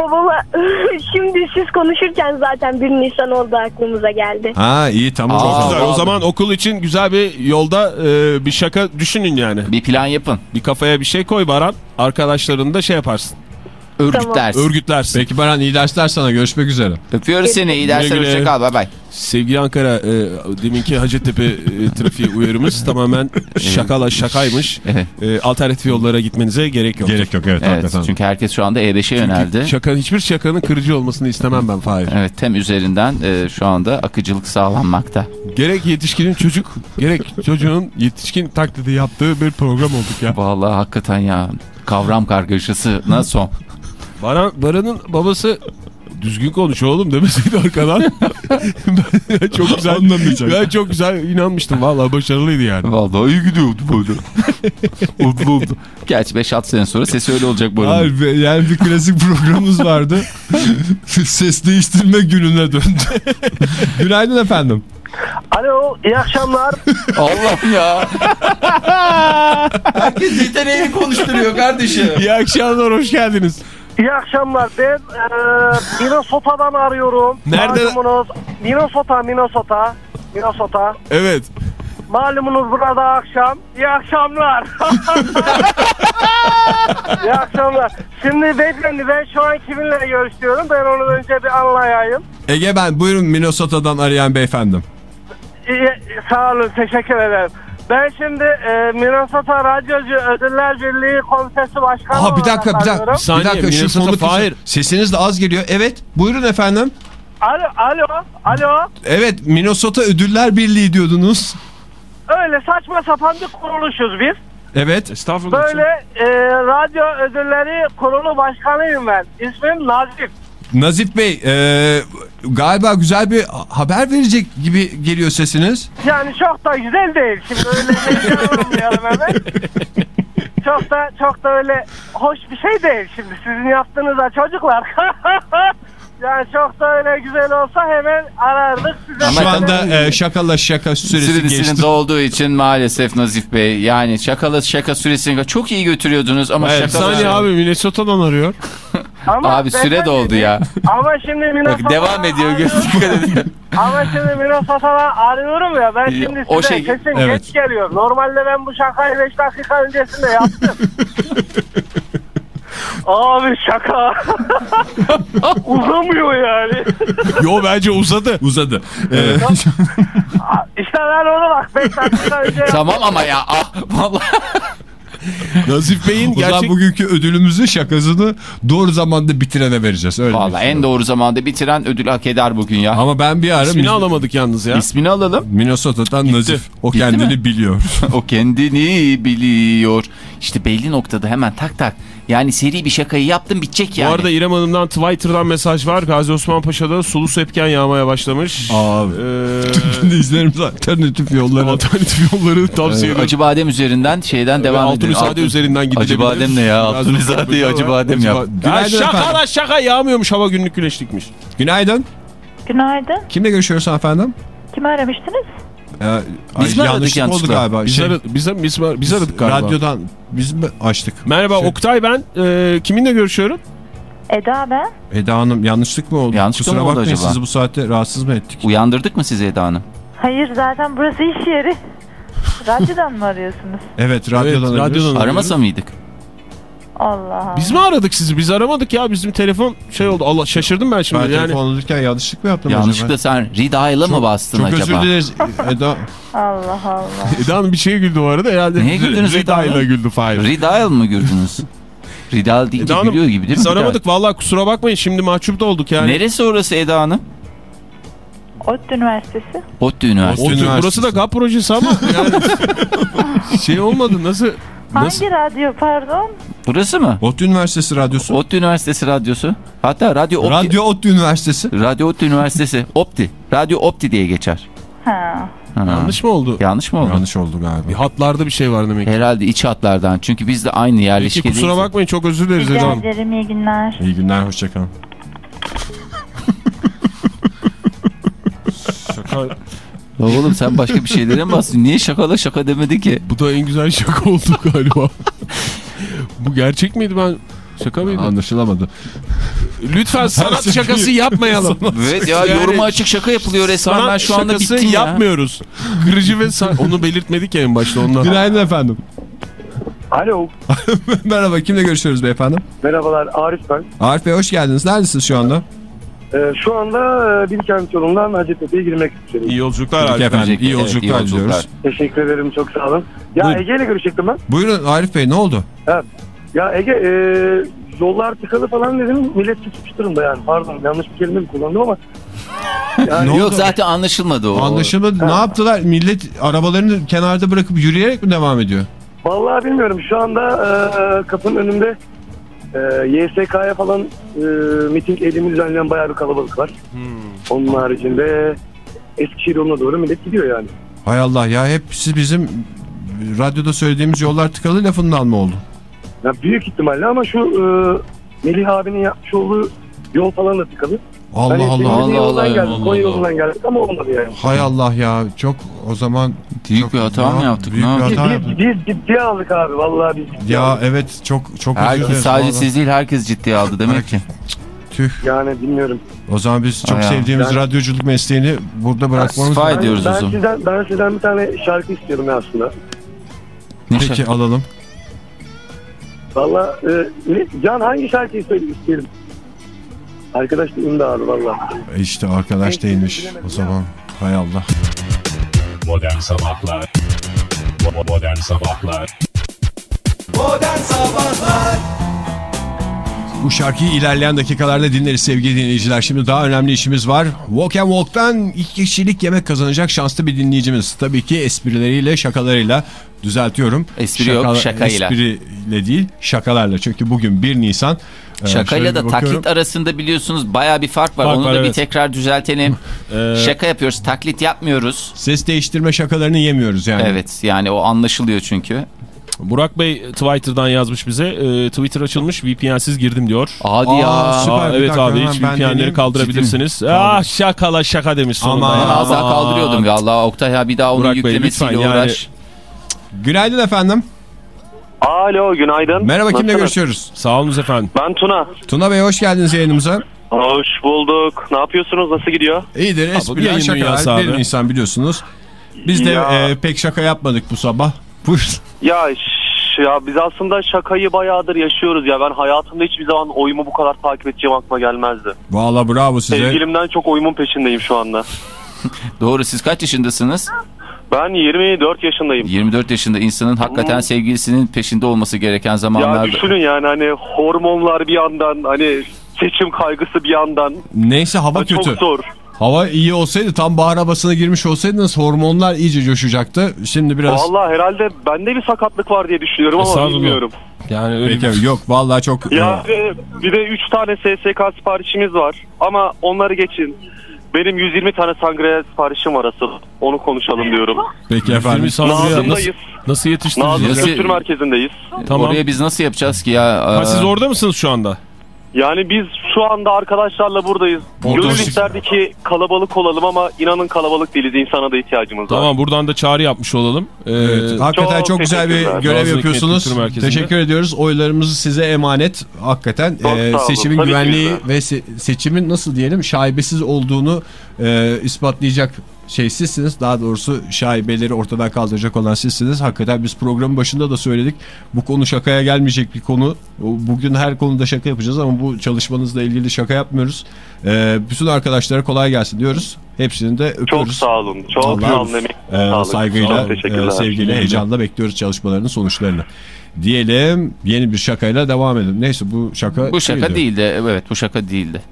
Babama şimdi siz konuşurken zaten 1 Nisan oldu aklımıza geldi. Ha iyi tamam. Aa, zaman. Güzel. O zaman okul için güzel bir yolda e, bir şaka düşünün yani. Bir plan yapın. Bir kafaya bir şey koy Baran. Arkadaşlarını da şey yaparsın. Örgütlersin. Örgütlersin. Peki Baran iyi dersler sana. Görüşmek üzere. Öpüyoruz seni. İyi dersler. Güle güle. Hoşça kal. Bay bay. Sevgili Ankara, e, deminki Hacettepe e, trafiği uyarımız tamamen şakala şakaymış. E, alternatif yollara gitmenize gerek yok. Gerek yok evet, Evet, hakikaten. çünkü herkes şu anda E5'e yöneldi. Şaka, hiçbir şakanın kırıcı olmasını istemem ben Fahir. Evet tem üzerinden e, şu anda akıcılık sağlanmakta. Gerek yetişkinin çocuk, gerek çocuğun yetişkin taklidi yaptığı bir program olduk ya. Vallahi hakikaten ya kavram kargaşası son. Baran, Baran'ın babası düzgün konuş oğlum demeseydi arkadan. ben çok güzel Anlamayacak. Ben çok güzel inanmıştım. Vallahi başarılıydı yani. Vallahi iyi gidiyordu böyle. oldu oldu. Gerçi 5-6 sene sonra sesi öyle olacak bu arada. Yani bir klasik programımız vardı. Ses değiştirme gününe döndü. Günaydın efendim. Alo iyi akşamlar. Allah'ım ya. Herkes yeteneğini konuşturuyor kardeşim. İyi akşamlar, hoş geldiniz. İyi akşamlar. Ben e, Minnesota'dan arıyorum. Nerede? Malumunuz Minnesota, Minnesota. Minnesota. Evet. Malumunuz burada akşam. İyi akşamlar. İyi akşamlar. Şimdi beyefendi ben şu an kiminle görüşüyorum? Ben onu önce bir anlayayım. Ege ben buyurun Minnesota'dan arayan beyefendim. İyi, sağ olun teşekkür ederim. Ben şimdi e, Minnesota Radyocu Ödüller Birliği Komitesi Başkanı Aa bir dakika bir dakika. Bir saniye, dakika şu Minnesota fonu Fahir. Sesiniz de az geliyor. Evet buyurun efendim. Alo, alo, alo. Evet Minnesota Ödüller Birliği diyordunuz. Öyle saçma sapan bir kuruluşuz biz. Evet. Estağfurullah. Böyle e, radyo ödülleri kurulu başkanıyım ben. İsmim Nazif. Nazif Bey e, galiba güzel bir haber verecek gibi geliyor sesiniz. Yani çok da güzel değil. Şimdi öyle heyecanlanmayalım hemen. Çok da çok da öyle hoş bir şey değil şimdi sizin yaptığınızda çocuklar. yani çok da öyle güzel olsa hemen arardık size. Ama Şu anda e, şakala şaka süresi Süresinin geçti. dolduğu için maalesef Nazif Bey yani şakalı şaka süresini çok iyi götürüyordunuz ama Evet, şakalı... saniye abi Minnesota'dan arıyor. Ama Abi süre doldu ya. Ama şimdi Minnesota Bak devam ediyor göz. Ama şimdi Minnesota'dan arıyorum ya ben şimdi O size şey- kesin Evet. geç geliyor. Normalde ben bu şakayı 5 dakika öncesinde yaptım. Abi şaka. Uzamıyor yani. Yo bence uzadı. Uzadı. Evet. İşte ben onu bak 5 dakika önce tamam ama ya ah vallahi. Nazif Bey'in gerçek... bugünkü ödülümüzü şakasını doğru zamanda bitirene vereceğiz. Öyle Vallahi en doğru zamanda bitiren ödül hak eder bugün ya. Ama ben bir ara İsmini Min- alamadık yalnız ya. İsmini alalım. Minnesota'dan Nazif. O Gitti kendini mi? biliyor. o kendini biliyor. İşte belli noktada hemen tak tak. Yani seri bir şakayı yaptım bitecek yani. Bu arada İrem Hanım'dan Twitter'dan mesaj var. Gazi Osman Paşa'da sulu sepken yağmaya başlamış. Abi. Ee, Dinleyicilerimiz alternatif yollara alternatif yolları tavsiye ederim. Acı badem üzerinden şeyden devam edelim. Abdülizade Abdül- üzerinden gidilebilir. Acı badem ne ya? Uzun acı badem yap. Ya şaka lan şaka yağmıyormuş hava günlük güneşlikmiş. Günaydın. Günaydın. Kimle görüşüyoruz efendim? Kimi aramıştınız? Ee, Biz mi aradık yanlışlık oldu yanlışlıkla? galiba. Biz, Şey, aradık, biz, biz, biz aradık galiba. Radyodan biz mi açtık? Merhaba Şey- Oktay ben. Ee, kiminle görüşüyorum? Eda ben. Eda Hanım yanlışlık mı oldu? Yanlışlık Kusura mı oldu bakmayın acaba? sizi bu saatte rahatsız mı ettik? Uyandırdık mı sizi Eda Hanım? Hayır zaten burası iş yeri. Radyodan mı arıyorsunuz? Evet radyodan Evet, arıyoruz. radyodan. Aramasa mıydık? Allah Allah. Biz mi aradık sizi? Biz aramadık ya. Bizim telefon şey oldu. Allah şaşırdım ben şimdi. Ben yani telefon alırken yanlışlık mı yaptım Yanlışlıkla acaba? sen redial'a mı bastın Çok acaba? özür dileriz Eda. Allah Allah. Eda Hanım bir şeye güldü o arada. Herhalde Neye güldünüz Eda Hanım? güldü Fahir. Redial mı güldünüz? Redial deyince Eda Hanım, gülüyor gibi değil Biz mi? aramadık vallahi kusura bakmayın. Şimdi mahcup da olduk yani. Neresi orası Eda Hanım? ODTÜ Üniversitesi. ODTÜ Üniversitesi. Olsun, Üniversitesi. burası da GAP projesi ama yani şey olmadı nasıl? Nasıl? Hangi radyo pardon? Burası mı? ODTÜ Üniversitesi Radyosu. ODTÜ Üniversitesi radyosu. Hatta Radyo Opti. Radyo ODTÜ Üniversitesi. Radyo ODTÜ Üniversitesi. Opti. Radyo Opti diye geçer. Ha. Ha. Yanlış mı oldu? Yanlış mı oldu? Yanlış oldu Bir galiba. hatlarda bir şey var demek ki. Herhalde iç hatlardan. Çünkü biz de aynı Peki yerleşkedeyiz. kusura bakmayın çok özür dileriz Rica Hanım. ederim iyi günler. İyi günler hoşçakalın. Şaka, Ya Oğlum sen başka bir şeylere mi bastın? Niye şakala şaka demedi ki? bu da en güzel şaka oldu galiba. bu gerçek miydi ben? Şaka mıydı? Anlaşılamadı. Lütfen sanat şakası yapmayalım. Evet ya Yani- yoruma açık şaka yapılıyor resmen. Ben şu anda bittim ya. yapmıyoruz. Kırıcı ve onu belirtmedik ya en başta ondan. Günaydın efendim. Alo. Merhaba kimle görüşüyoruz beyefendi? Merhabalar Arif ben. Arif Bey hoş geldiniz. Neredesiniz şu anda? Ee, şu anda e, Bilkent yolundan Hacettepe'ye girmek üzereyim. İyi yolculuklar Arif efendim. İyi evet, yolculuklar, iyi yolculuklar. diliyoruz. Teşekkür ederim çok sağ olun. Ya Buyurun. Ege ile görüşecektim ben. Buyurun Arif Bey ne oldu? Ya Ege e, yollar tıkalı falan dedim. Millet tutmuş durumda yani. Pardon yanlış bir kelime mi kullandım ama. Yani, Ne Yok oldu? zaten anlaşılmadı o. Anlaşılmadı. Ne yaptılar? Millet arabalarını kenarda bırakıp yürüyerek mi devam ediyor? Vallahi bilmiyorum. Şu anda e, kapının önünde e, YSK'ya falan e, miting eylemi düzenleyen bayağı bir kalabalık var. Onun haricinde Eskişehir yoluna doğru millet gidiyor yani. Hay Allah ya hepsi bizim radyoda söylediğimiz yollar tıkalı lafından mı oldu? Ya büyük ihtimalle ama şu e, Melih abinin yapmış olduğu yol falan da tıkalı. Allah Allah. Allah Allah, geldik, Allah Konya Allah. yolundan geldik ama olmadı yani. Hay Allah ya çok o zaman Büyük çok- bir hata mı Ya, yaptık? Büyük Ne bir yaptık? hata Biz, yaptık. biz ciddiye aldık abi vallahi biz ciddiye Ya aldık. evet çok çok Herkes sadece vallahi. siz değil herkes ciddiye aldı demek ki. Tüh. Yani bilmiyorum. O zaman biz çok Allah. sevdiğimiz Ben- radyoculuk mesleğini burada bırakmamız lazım. ediyoruz o ben zaman. sizden, ben sizden bir tane şarkı istiyorum ya aslında. Ne Peki şaka? alalım. Valla e, ne- Can hangi şarkıyı söyle isteyelim? Arkadaş da ünlü abi valla. E İşte arkadaş değilmiş o zaman. Hay Allah. Modern Sabahlar Modern Sabahlar Modern Sabahlar Bu şarkıyı ilerleyen dakikalarda dinleriz sevgili dinleyiciler. Şimdi daha önemli işimiz var. Walk and Walk'tan iki kişilik yemek kazanacak şanslı bir dinleyicimiz. Tabii ki esprileriyle şakalarıyla düzeltiyorum. Espri yok, şakayla. Espriyle değil şakalarla. Çünkü bugün 1 Nisan. Şakayla da bir bakıyorum. taklit arasında biliyorsunuz baya bir fark var. Fark Onu var, da bir evet. tekrar düzeltelim. Ee, Şaka yapıyoruz, taklit yapmıyoruz. Ses değiştirme şakalarını yemiyoruz yani. Evet yani o anlaşılıyor çünkü. Burak Bey Twitter'dan yazmış bize. Ee, Twitter açılmış VPN'siz girdim diyor. Hadi Aa, ya. süper. Aa, bir evet abi hiç VPN'leri kaldırabilirsiniz. Ah şakala şaka demiş sonunda. Aman. ya. Az daha Aman. kaldırıyordum ya Allah Oktay ya bir daha onun Burak Bey, yüklemesiyle lütfen yani- uğraş. Günaydın efendim. Alo günaydın. Merhaba kimle Nasılsınız? görüşüyoruz? Sağ olun efendim. Ben Tuna. Tuna Bey hoş geldiniz yayınımıza. Hoş bulduk. Ne yapıyorsunuz? Nasıl gidiyor? İyidir espriler abi. 1 Nisan biliyorsunuz. Biz de Ya. e, pek şaka yapmadık bu sabah. Buyurun. Ya ya biz aslında şakayı bayağıdır yaşıyoruz ya. Ben hayatımda hiçbir zaman oyumu bu kadar takip edeceğim aklıma gelmezdi. Valla bravo size. Sevgilimden çok oyumun peşindeyim şu anda. Doğru siz kaç yaşındasınız? Ben 24 yaşındayım. 24 yaşında insanın hakikaten Hmm. sevgilisinin peşinde olması gereken Ya zamanlarda. düşünün yani hani hormonlar bir yandan hani seçim kaygısı bir yandan. Neyse hava Ha, çok kötü. zor. Hava iyi olsaydı tam bahar havasına girmiş olsaydınız hormonlar iyice coşacaktı. Şimdi biraz... Vallahi herhalde bende bir sakatlık var diye düşünüyorum ama Estağfurullah. bilmiyorum. Yani öyle Peki, yok vallahi çok... Ya e, bir de 3 tane SSK siparişimiz var ama onları geçin. Benim 120 tane sangria siparişim var asıl. Onu konuşalım diyorum. Peki efendim. Sandalye nasıl, Nazım'dayız. nasıl yetiştireceğiz? Nazım Kültür Merkezi'ndeyiz. Tamam. Oraya biz nasıl yapacağız ki ya? Ha, siz Ee, orada mısınız şu anda? Yani biz şu anda arkadaşlarla buradayız. Orada Gönül isterdi ki kalabalık olalım ama inanın kalabalık değiliz. İnsana da ihtiyacımız var. Tamam buradan da çağrı yapmış olalım. Ee, Evet, hakikaten çok, çok güzel bir teşekkürler. görev Nazlı yapıyorsunuz. Kültür Merkezi'nde. Teşekkür ediyoruz. Oylarımızı size emanet. Hakikaten Çok e, sağ olun. seçimin Tabii ki güvenliği ve se- seçimin nasıl diyelim şaibesiz olduğunu e, ispatlayacak şey sizsiniz. Daha doğrusu şaibeleri ortadan kaldıracak olan sizsiniz. Hakikaten biz programın başında da söyledik. Bu konu şakaya gelmeyecek bir konu. Bugün her konuda şaka yapacağız ama bu çalışmanızla ilgili şaka yapmıyoruz. E, bütün arkadaşlara kolay gelsin diyoruz. Hepsini de öpüyoruz. Çok sağ olun. Çok Allah- sağ olun. Ee, Sağ olun. saygıyla, e, sevgiyle, heyecanla bekliyoruz çalışmalarının sonuçlarını. Diyelim yeni bir şakayla devam edelim. Neyse bu şaka bu şaka şeydi. değildi. Evet bu şaka değildi.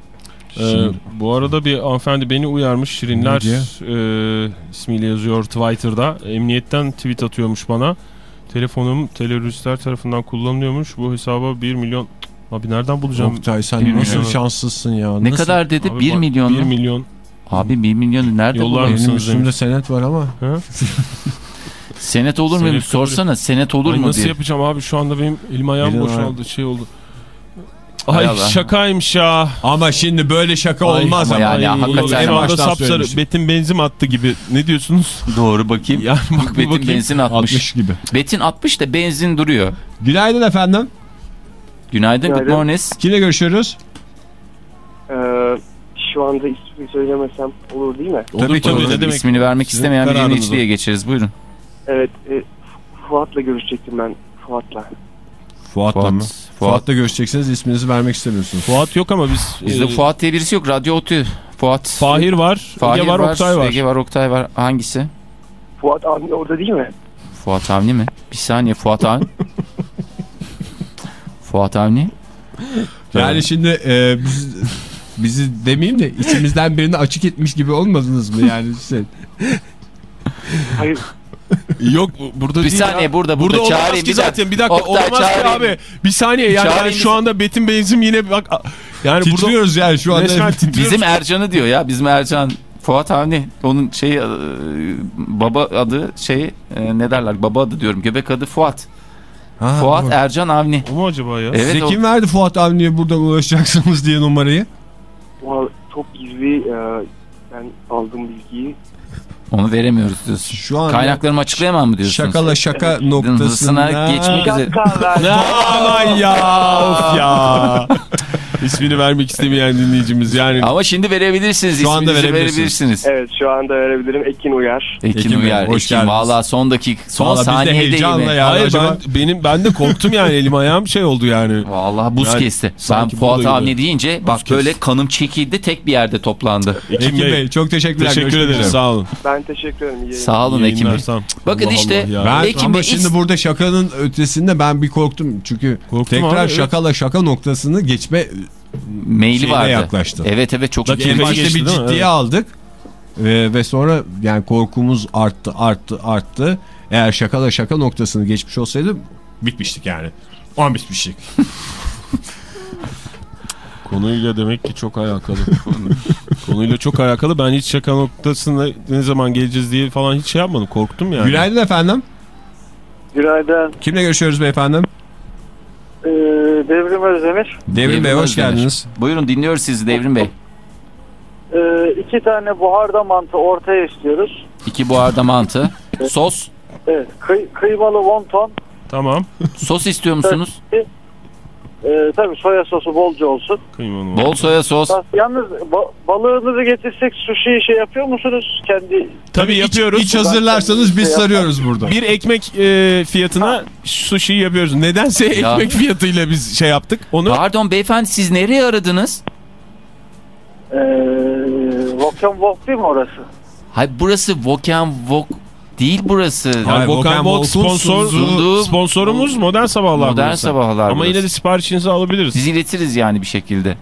Ee, bu arada bir hanımefendi beni uyarmış. Şirinler Ne diye? e, ismiyle yazıyor Twitter'da. Emniyetten tweet atıyormuş bana. Telefonum teröristler tarafından kullanılıyormuş. Bu hesaba 1 milyon... Abi nereden bulacağım? Oktay sen Bir nasıl milyon. şanslısın ya. Ne Nasıl? kadar dedi? Abi 1 bak, milyon 1 mu? milyon. Abi 1 milyonu nerede Yollar mısın? Benim üstümde senet var ama. Senet olur mu? Sorsana senet olur Ay mu nasıl diye. yapacağım abi şu anda benim elim ayağım boşaldı şey oldu. Ay şakaymış ya. Ama şimdi böyle şaka Ay, olmaz ama ama. yani hakikaten- en anda sapsarı. Betin benzin attı gibi. Ne diyorsunuz? Doğru bakayım. Yani bak Betin bakayım. benzin atmış. 60 gibi. Betin 60 da benzin duruyor. Günaydın efendim. Günaydın, good Günaydın. morning. Kimle görüşüyoruz? Ee, şu anda ismi söylemesem olur değil mi? Tabii tabii, Olur. ne demek? İsmini vermek Sizin istemeyen bir dinleyiciliğe geçeriz. Buyurun. Evet. E, Fuat'la görüşecektim ben. Fuat'la. Fuat'la Fuat. mı? Fuat. Fuat'la görüşeceksiniz isminizi vermek istemiyorsunuz. Fuat yok ama biz... Bizde e, Fuat diye birisi yok. Radyo Otu. Fuat. Fahir var, Fahir Ege var, Oktay var. Ege var, Oktay var. Hangisi? Fuat abi orada değil mi? Fuat Avni mi? Bir saniye Fuat Avni. Fuat Avni. Yani şimdi e, biz, bizi demeyeyim de içimizden birini açık etmiş gibi olmadınız mı yani? Şey, Hayır. Yok bu- burada Bir değil saniye ya. burada burada, Burada çağırayım ki bir zaten. Bir dakika Oktay, olamaz ki çağırayım. abi. Bir saniye yani bir şu anda Betin benzin yine bak yani burada titriyoruz yani şu anda. Bizim Ercan'ı diyor ya. Bizim Ercan. Fuat Avni. Onun şey e, baba adı şey e, ne derler? Baba adı diyorum. Göbek adı Fuat. Ha, Fuat doğru. Ercan Avni. O mu acaba ya? Evet Size o- kim verdi Fuat Avni'ye buradan ulaşacaksınız diye numarayı? Çok gizli e, ben aldığım bilgiyi. Onu veremiyoruz diyorsun. Şu anda Kaynaklarımı açıklayamam mı diyorsunuz? şakala şaka noktasına geçmek üzere. Aman ya of ya. İsmini vermek istemeyen dinleyicimiz yani. Ama şimdi verebilirsiniz. Şu anda verebilirsiniz. verebilirsiniz. Evet şu anda verebilirim. Ekin Uyar. Ekin, Ekin Bey, Uyar. hoş Ekin valla son dakika son Vallahi biz de saniye değil heyecanla mi? ya. Hayır acaba- ben benim ben de korktum yani elim ayağım şey oldu yani. Vallahi buz Yani kesti. Ben Fuat Avni gibi. deyince bak kesti. böyle kanım çekildi tek bir yerde toplandı. Ekin Bey, çok teşekkürler. Teşekkür üzere. sağ olun. Ben teşekkür ederim. İyi Sağ olun Ekim Bey. Bakın işte ama Bey şimdi burada şakanın ötesinde ben bir korktum. Çünkü tekrar abi, şakala şaka noktasını geçme maili şeyine vardı. yaklaştı. Evet evet çok Dakika başı başta geçti bir ciddiye Evet. aldık. Ee, ve sonra yani korkumuz arttı arttı arttı. Eğer şakala şaka noktasını geçmiş olsaydı bitmiştik yani. An bitmiştik. Konuyla demek ki çok alakalı. Konuyla çok alakalı. Ben hiç şaka noktasına ne zaman geleceğiz diye falan hiç şey yapmadım. Korktum yani. Günaydın efendim. Günaydın. Kimle görüşüyoruz beyefendi? Devrim Özdemir. Devrim Bey hoş Özdemir. geldiniz. Buyurun dinliyoruz sizi Devrim Bey. Ee, iki tane buharda mantı ortaya istiyoruz. İki buharda mantı. Sos. Evet. Kıy- kıymalı wonton. Tamam. Sos istiyor musunuz? Ee, tabii soya sosu bolca olsun. Kıymalı. Bol soya sos. Yalnız ba- balığınızı getirsek sushi'yi şey yapıyor musunuz? Kendi Tabii yapıyoruz. İç hazırlarsanız biz sarıyoruz burada. Bir ekmek e, fiyatına sushi yapıyoruz. Nedense Ya. ekmek fiyatıyla biz şey yaptık. Onu Pardon beyefendi siz nereye aradınız? Ee, Volkan Wok değil mi orası? Hayır burası Voken Vok değil burası. yani Hayır, Volkan Volkan Volk Volk'un sponsor, sunduğu- sponsorumuz Modern Sabahlar. Modern burası. Sabahlar Ama burası. yine de siparişinizi alabiliriz. Biz iletiriz yani bir şekilde.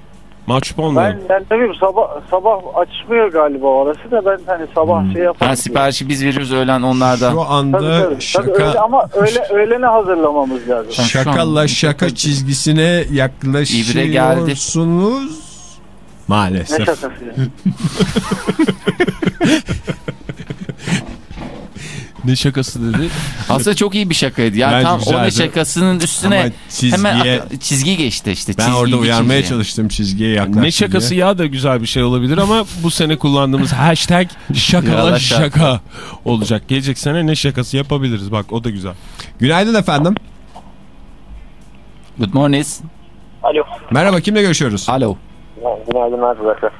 Mahcup Ben, olmayalım. ben tabii sabah sabah açmıyor galiba orası da ben hani sabah şey yaparım. Ha, siparişi biz veriyoruz öğlen onlarda. Şu Tabii, anda tabii. Tabii öyle, şaka ama öyle öğlene hazırlamamız lazım. Şakalla şaka çizgisine İbre geldi. yaklaşıyorsunuz. Maalesef. Ne şakası ya? Ne şakası dedi? Aslında çok iyi bir şakaydı. Ya Bence tam o ne şakasının üstüne Ama çizgiye- hemen çizgi geçti işte. Ben Çizgiyi orada uyarmaya geçince. çalıştım çizgiye yaklaştım Ne şakası diye. ya da güzel bir şey olabilir ama bu sene kullandığımız hashtag şakala Yala şaka. şaka olacak. Gelecek sene ne şakası yapabiliriz bak o da güzel. Günaydın efendim. Good morning. Alo. Merhaba kimle görüşüyoruz? Alo. Günaydın arkadaşlar.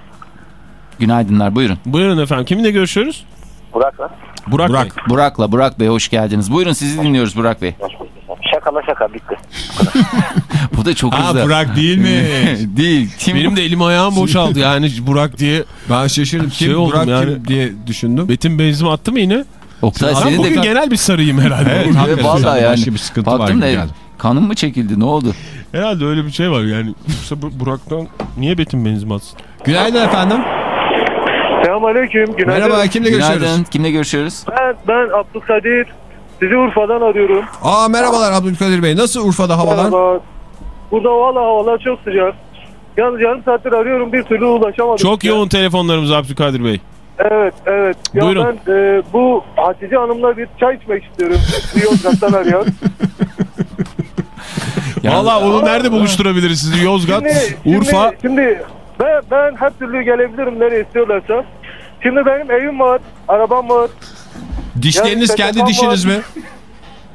Günaydınlar buyurun. Buyurun efendim kiminle görüşüyoruz? Burak lan. Burak, Burak. Bey. Burak'la Burak Bey hoş geldiniz. Buyurun sizi dinliyoruz Burak Bey. Şakala şaka bitti. Bu da çok Ha hızlı. Burak değil mi? Değil. Kim Benim de elim ayağım boşaldı yani Burak diye. ben şaşırdım. Kim Şey Burak yani. kim diye düşündüm. Betim benzin attı mı yine? Oktay Ben senin bugün de genel bir sarıyım herhalde. Evet, Evet, vallahi yani. başka bir sıkıntı var baktım da geldi. kanın mı çekildi ne oldu? Herhalde öyle bir şey var yani. Yoksa Burak'tan niye Betim benzin atsın? Günaydın efendim. Selamünaleyküm. Günaydın. Merhaba kimle görüşüyoruz? Günaydın. Kimle görüşüyoruz? Ben, ben Abdülkadir. Sizi Urfa'dan arıyorum. Aa merhabalar Abdülkadir Bey. Nasıl Urfa'da havalar? Merhaba. Burada valla havalar çok sıcak. Yalnız yarım saattir arıyorum bir türlü ulaşamadım. Çok size. yoğun telefonlarımız Abdülkadir Bey. Evet evet. Ya Buyurun. ben e, bu Hatice Hanım'la bir çay içmek istiyorum. Yozgat'tan arıyor. Valla onu nerede buluşturabiliriz sizi? Yozgat, Şimdi, Urfa. Şimdi, şimdi ben, ben her türlü gelebilirim nereye istiyorlarsa. Şimdi benim evim var, arabam var. Dişleriniz Yani kendi dişiniz var. mi?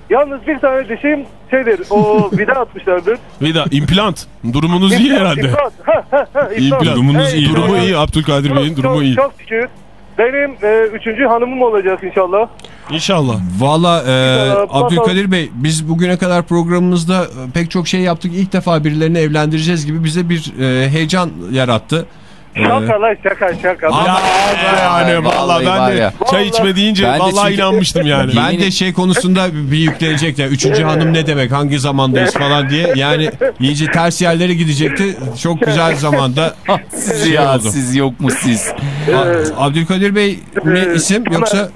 Yalnız bir tane dişim şeydir, o vida atmışlardır. Vida implant. Durumunuz iyi herhalde. İmplant. Ha, ha, ha, implant. İmplant. Durumunuz Hey, iyi. Durumu implant. iyi Abdülkadir Bey'in durumu çok, iyi. Çok şükür. Benim e, üçüncü hanımım olacak inşallah. İnşallah. Valla e, Abdülkadir Bey biz bugüne kadar programımızda e, pek çok şey yaptık. İlk defa birilerini evlendireceğiz gibi bize bir e, heyecan yarattı. E, Şaka lan şaka şaka. Ama- Ya yani valla vallahi ben de ya. çay içme deyince Ben vallahi çünkü- inanmıştım yani. ben de şey konusunda bir yüklenecektim. Üçüncü hanım ne demek? Hangi zamandayız falan diye. Yani iyice ters yerlere gidecekti. Çok güzel zamanda. Siz Şey ya oldu. siz yok mu siz? Abdülkadir Bey ne isim yoksa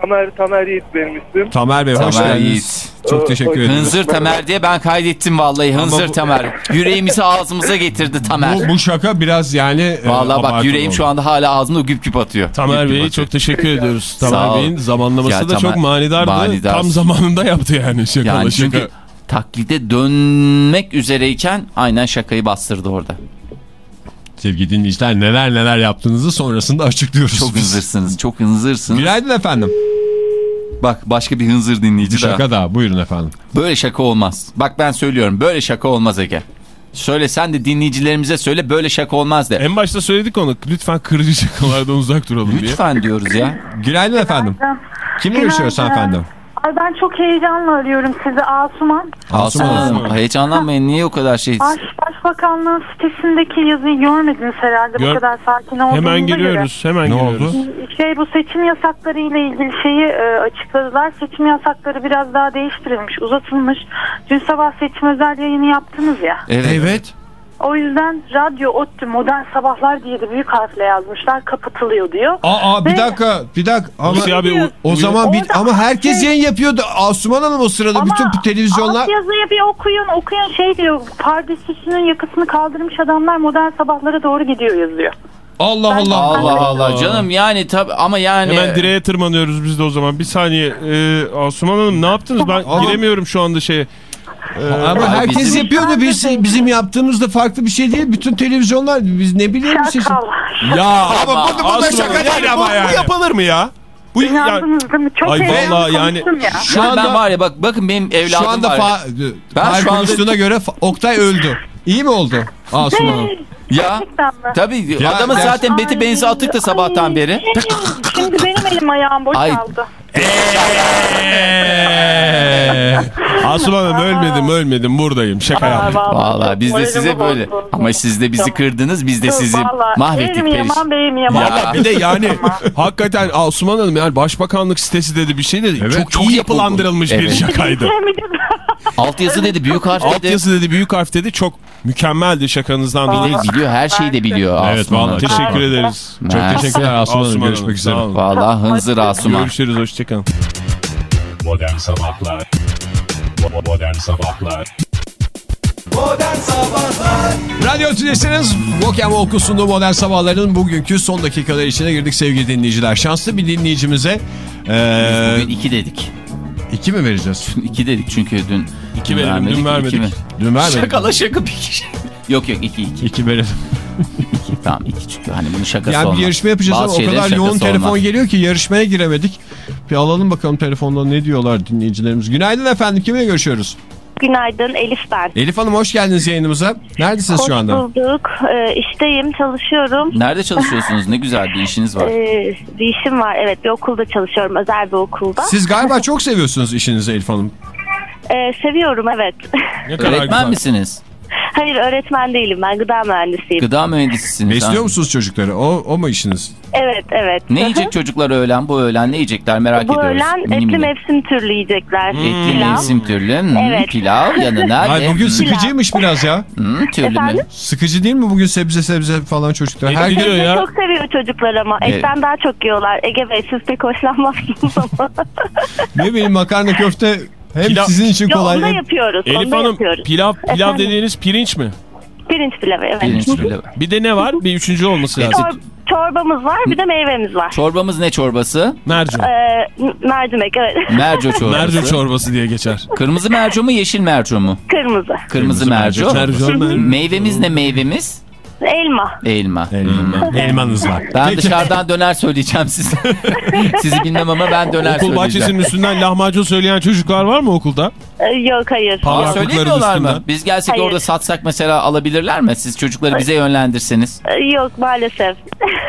Tamer, Tamer Yiğit benim ismim. Tamer Bey hoş Tamer geldiniz. Yiğit. Çok teşekkür ederim. Hınzır Tamer diye ben kaydettim vallahi Hınzır bu- Tamer. Yüreğimizi ağzımıza getirdi Tamer. Bu, bu şaka biraz yani e, Vallahi bak abartılı yüreğim oldu. şu anda hala ağzımda güp güp atıyor. Tamer Güp güp Bey'e çok teşekkür ediyoruz. Tamer. Bey'in zamanlaması Ya da Tamer- çok manidardı. manidar. Tam zamanında yaptı yani şakalı Yani şaka. çünkü taklide dönmek üzereyken aynen şakayı bastırdı orada. Sevgili dinleyiciler neler neler yaptığınızı sonrasında açıklıyoruz. Çok biz. hınzırsınız, çok hınzırsınız. Günaydın efendim. Bak başka bir hınzır dinleyici Bir daha. şaka daha buyurun efendim. Böyle şaka olmaz. Bak ben söylüyorum böyle şaka olmaz Ege. Söyle sen de dinleyicilerimize söyle böyle şaka olmaz de. En başta söyledik onu. Lütfen kırıcı şakalardan uzak duralım diye. Lütfen diyoruz ya. Günaydın efendim. Kimle görüşüyoruz efendim? Ay ben çok heyecanla arıyorum sizi Asuman. Asuman Hanım heyecanlanmayın niye o kadar şey... Baş, Başbakanlığın sitesindeki yazıyı görmediniz herhalde Gör- bu kadar sakin olduğunuza Hemen göre. giriyoruz. Hemen Ne giriyoruz. oldu? Şey bu seçim yasakları ile ilgili şeyi e, açıkladılar. Seçim yasakları biraz daha değiştirilmiş, uzatılmış. Dün sabah seçim özel yayını yaptınız ya. Evet. Evet. O yüzden Radyo ODTÜ Modern Sabahlar diye de büyük harfle yazmışlar. Kapatılıyor diyor. Aa bir Ve- dakika bir dakika ama abi u- o zaman bir ama herkes şey- yayın yapıyordu. Asuman Hanım o sırada Ama bütün televizyonlar alt yazıyı bir okuyun okuyun şey diyor pardesüsünün yakasını kaldırmış adamlar modern sabahlara doğru gidiyor yazıyor. Allah Allah. Allah Allah canım yani tabi ama yani... Hemen direğe tırmanıyoruz biz de o zaman. Bir saniye. Ee, Asuman Hanım ne yaptınız? Ben Ama- giremiyorum şu anda şeye. Ama Ay, herkes bizim- yapıyordu. Biz, bizim yaptığımızda farklı bir şey değil. Bütün televizyonlar biz ne biliyoruz seçim. Şakalar. Ya Ama burada burada Asuman şaka değil ama bu, yani. bu yapılır mı ya? Bu ya, İnandınız değil mi? Çok Ay vallahi yani- ya. Şu anda ben var ya bak bakın benim evladım şu anda var. fa Ben şu anda- konuştuğuna göre Oktay öldü. İyi mi oldu? Asuman Hanım. Ya Gerçekten mi? tabii Ya, adamın zaten beti Ay, benzi atık da sabahtan ay, beri. Şimdi benim elim ayağım boşaldı. Asuman Hanım ölmedim ölmedim buradayım. Şaka yaptım. Vallahi biz de size böyle ama siz de bizi kırdınız biz de sizi Vallahi mahvettik periş. yaman beyim yaman. Ya. Bir de yani hakikaten Asuman Hanım yani başbakanlık sitesi dedi bir şey dedi. Evet, çok çok iyi yapılandırılmış bir Evet. şakaydı. Alt yazı dedi büyük harf Alt dedi. yazı dedi büyük harf dedi çok mükemmeldi şakanızdan dolayı. Biliyor, biliyor her şeyi de biliyor Evet, Asuman vallahi Hanım. Teşekkür ederiz. Çok Çok teşekkürler Asuman Hanım. Görüşmek üzere. Vallahi hınzır Asuman. Görüşürüz hoşçakalın. Modern Sabahlar Modern Sabahlar Modern Sabahlar Radyo Tülesi'niz Walk and Walk'un sunduğu modern sabahların bugünkü son dakikalar içine girdik sevgili dinleyiciler. Şanslı bir dinleyicimize ee, Bugün iki dedik. İki mi vereceğiz? İki dedik çünkü dün. İki verelim, dün vermedik. iki mi? Dün vermedik. Şakala şaka bir kişi. yok yok iki iki. İki verelim. iki. Tamam iki çünkü hani bunun şakası Yani olmaz. bir yarışma yapacağız Bazı ama o kadar yoğun şakası telefon olmaz. geliyor ki yarışmaya giremedik. Bir alalım bakalım telefonda ne diyorlar dinleyicilerimiz. Günaydın efendim kimle görüşüyoruz? Günaydın Elif ben. Elif Hanım hoş geldiniz yayınımıza. Neredesiniz Hoş şu anda? bulduk. Ee, işteyim, çalışıyorum. Nerede çalışıyorsunuz? Ne güzel bir işiniz var. Ee, bir işim var. Evet bir okulda çalışıyorum. Özel bir okulda. Siz galiba çok seviyorsunuz işinizi Elif Hanım. Ee, seviyorum evet. Ne kadar Öğretmen güzel. misiniz? Hayır öğretmen değilim. Ben gıda mühendisiyim. Gıda mühendisisiniz. Besliyor ha? musunuz çocukları? O, o mu işiniz? Evet evet. Ne yiyecek çocuklar öğlen? Bu öğlen ne yiyecekler merak Bu ediyoruz. öğlen Mini etli mini. mevsim türlü yiyecekler. Etli Pilav. mevsim türlü. Hmm, Evet. Pilav yanına. Ay ve- bugün Hmm, sıkıcıymış biraz ya. hmm, türlü mü? Sıkıcı değil mi bugün sebze sebze falan çocuklar? Her Biliyor Sebze ya. çok seviyor çocuklar ama. Evet. Etten daha çok yiyorlar. Ege Bey siz pek hoşlanmazsınız ama. ne bileyim makarna köfte hem Pilav- sizin için Yo, kolay. onu da hem- yapıyoruz. Elif onu da Hanım yapıyoruz. pilav, pilav Efendim? dediğiniz pirinç mi? Pirinç pilavı evet. Pirinç pilavı. Bir de ne var? Bir üçüncü olması lazım. Çor- çorbamız var bir de meyvemiz var. Çorbamız ne çorbası? Mercan. Ee, mercimek evet. Merco çorbası. Mercan çorbası diye geçer. Kırmızı merco mu yeşil merco mu? Kırmızı. Kırmızı, merco. Mercan, mercan. Meyvemiz ne meyvemiz? Elma. Elma. Elma. Elmanız var. Ben Peki. dışarıdan döner söyleyeceğim size. Sizi bilmem ama ben döner Okul söyleyeceğim. bahçesinin üstünden lahmacun söyleyen çocuklar var mı okulda? Ee, yok hayır. Aa, söylemiyorlar mı? Biz gelsek Hayır. orada satsak mesela alabilirler mi? Siz çocukları bize yönlendirseniz. Ee, Yok maalesef.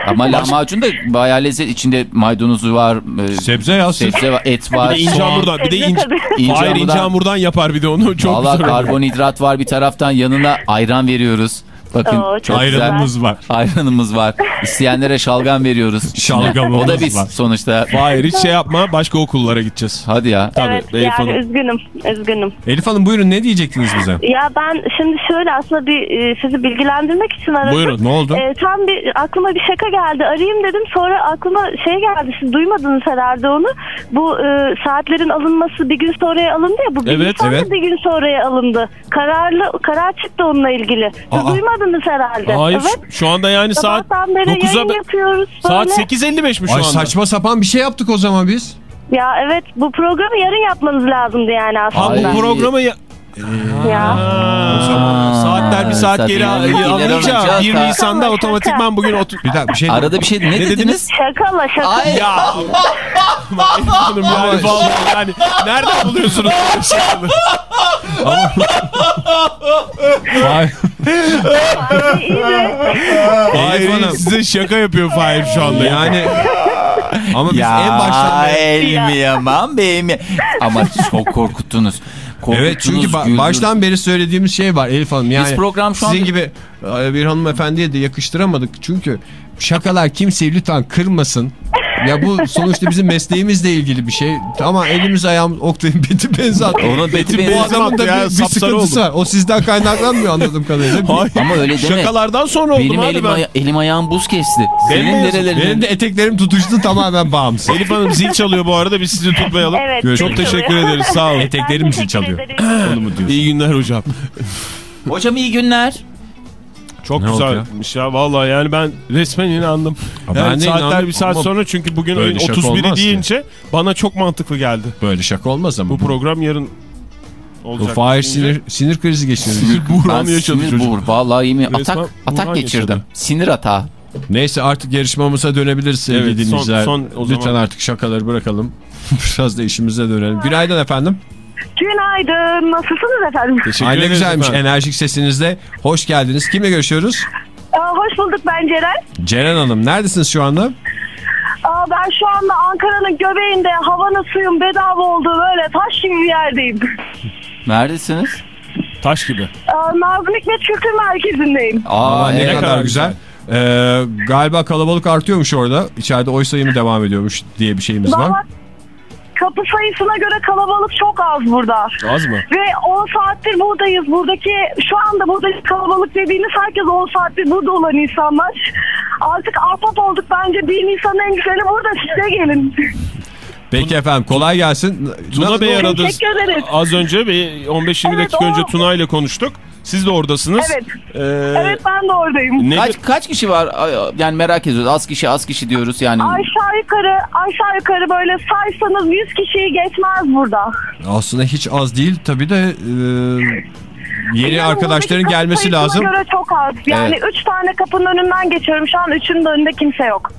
Ama lahmacun da bayağı lezzet. içinde maydanozu var. e, Sebze ya. Sebze var, et var. Bir de ince hamurdan. Bir de ince. İnce Hayır ince hamurdan. yapar bir de onu. Çok Valla karbonhidrat var bir taraftan yanına ayran veriyoruz. Bakın Oo, çok Ayranımız var. ayranımız var. İsteyenlere şalgam veriyoruz. Şalgamımız O da biz var. sonuçta. Hayır hiç şey yapma. Başka okullara gideceğiz. Hadi ya. Tabii, evet Elif yani Hanım. üzgünüm. Üzgünüm. Elif Hanım buyurun ne diyecektiniz bize? Ya ben şimdi şöyle aslında bir e, sizi bilgilendirmek için aradım. Buyurun. Ne oldu? E, tam bir aklıma bir şaka geldi. Arayayım dedim. Sonra aklıma şey geldi. Siz duymadınız herhalde onu. Bu e, saatlerin alınması bir gün sonraya alındı ya. Bu bir Evet, evet. bir gün sonraya alındı. Kararlı karar çıktı onunla ilgili. Siz Aa. duymadınız herhalde. Hayır Evet. şu anda yani saat Sabahtan beri 9'a yayın yapıyoruz. saat böyle. 8.55 mi şu Ay anda? saçma sapan bir şey yaptık o zaman biz. Ya evet bu programı yarın yapmanız lazımdı yani Ha aslında. bu programı ya... Ya. O zaman saatler bir saat Tabii, geri ileri alınca alınca 1 ta- Nisan'da Şaka, otomatikman bugün otur... Bir dakika bir şey Arada bir şey ne, Ne dediniz? dediniz? Şakala şaka. Ay. Ya Mahir Hanım yani vallahi yani nereden buluyorsunuz böyle şeyleri? Vay. İyi de. Hayır Hanım. size şaka yapıyor Fahir şu anda yani. Ama biz Ya en baştan beri- elmi yaman beymi. Ama çok korkuttunuz. Evet çünkü ba- güldünüz. baştan beri söylediğimiz şey var Elif Hanım. Yani program şu sizin an- gibi e, bir hanımefendiye de yakıştıramadık. Çünkü şakalar kimseyi lütfen kırmasın. Ya bu sonuçta bizim mesleğimizle ilgili bir şey. Ama elimiz ayağımız Oktay'ın beti attı. Onun beti Bu benzi adamın da ya, bir, bir sıkıntısı oldu. var. O sizden kaynaklanmıyor anladığım kadarıyla. Hayır. Ama öyle deme. Şakalardan sonra oldum Benim abi elim, ben. aya- elim ayağım buz kesti. Senin Bembeyazım. nerelerin? Benim de eteklerim tutuştu tamamen bağımsız. Elif Hanım zil çalıyor bu arada biz sizi tutmayalım. Evet. Görüşmek Çok teşekkür ederiz sağ olun. Eteklerim zil çalıyor. Onu mu diyorsun? İyi günler hocam. Hocam iyi günler. Çok Ne güzelmiş ya? vallahi yani ben resmen inandım. Ben Yani saatler inandım bir saat ama sonra çünkü bugün şaka 31'i olmaz ki. deyince bana çok mantıklı geldi. Böyle şaka olmaz ama. Bu program yarın Bu olacak. Fahir deyince- sinir, sinir krizi geçirdi. buhranı Ben yaşadı sinir çocuk. buhur. Vallahi iyi mi? Resmen Atak, atak buhran geçirdim. yaşadı. Sinir atağı. Neyse artık yarışmamıza dönebiliriz sevgili Evet, son- dinleyiciler. son o zaman- Lütfen artık şakaları bırakalım. Biraz da işimize dönelim. Günaydın efendim. Günaydın. Nasılsınız efendim? Teşekkür Ay ne güzelmiş efendim. enerjik sesinizle. Hoş geldiniz. Kimle görüşüyoruz? Aa, hoş bulduk ben Ceren. Ceren Hanım. Neredesiniz şu anda? Aa, ben şu anda Ankara'nın göbeğinde havanın suyun bedava olduğu böyle taş gibi bir yerdeyim. Neredesiniz? Taş gibi. Aa, Nazım Hikmet Kültür Merkezi'ndeyim. Aa, Aa, ne evet. kadar, kadar güzel. Ee, galiba kalabalık artıyormuş orada. İçeride oy sayımı devam ediyormuş diye bir şeyimiz var. Kapı sayısına göre kalabalık çok az burada. Az mı? Ve 10 saattir buradayız. Buradaki şu anda buradaki kalabalık dediğiniz herkes 10 saattir burada olan insanlar. Artık ahbap olduk bence. Bir Nisan'ın en güzeli burada size gelin. Peki efendim kolay gelsin. Tuna Bey aradı. Teşekkür ederiz. Az önce bir 15-20 Evet, dakika o. önce Tuna ile konuştuk. Siz de oradasınız. Evet. Ee, Evet ben de oradayım. nedir- Kaç, kaç kişi var? Yani merak ediyoruz. Az kişi az kişi diyoruz yani. Aşağı yukarı aşağı yukarı böyle saysanız 100 kişiyi geçmez burada. Aslında hiç az değil tabii de e, yeni Yani arkadaşların gelmesi lazım. göre çok az. Yani 3 tane kapının önünden geçiyorum. Şu an 3'ünün de önünde kimse yok.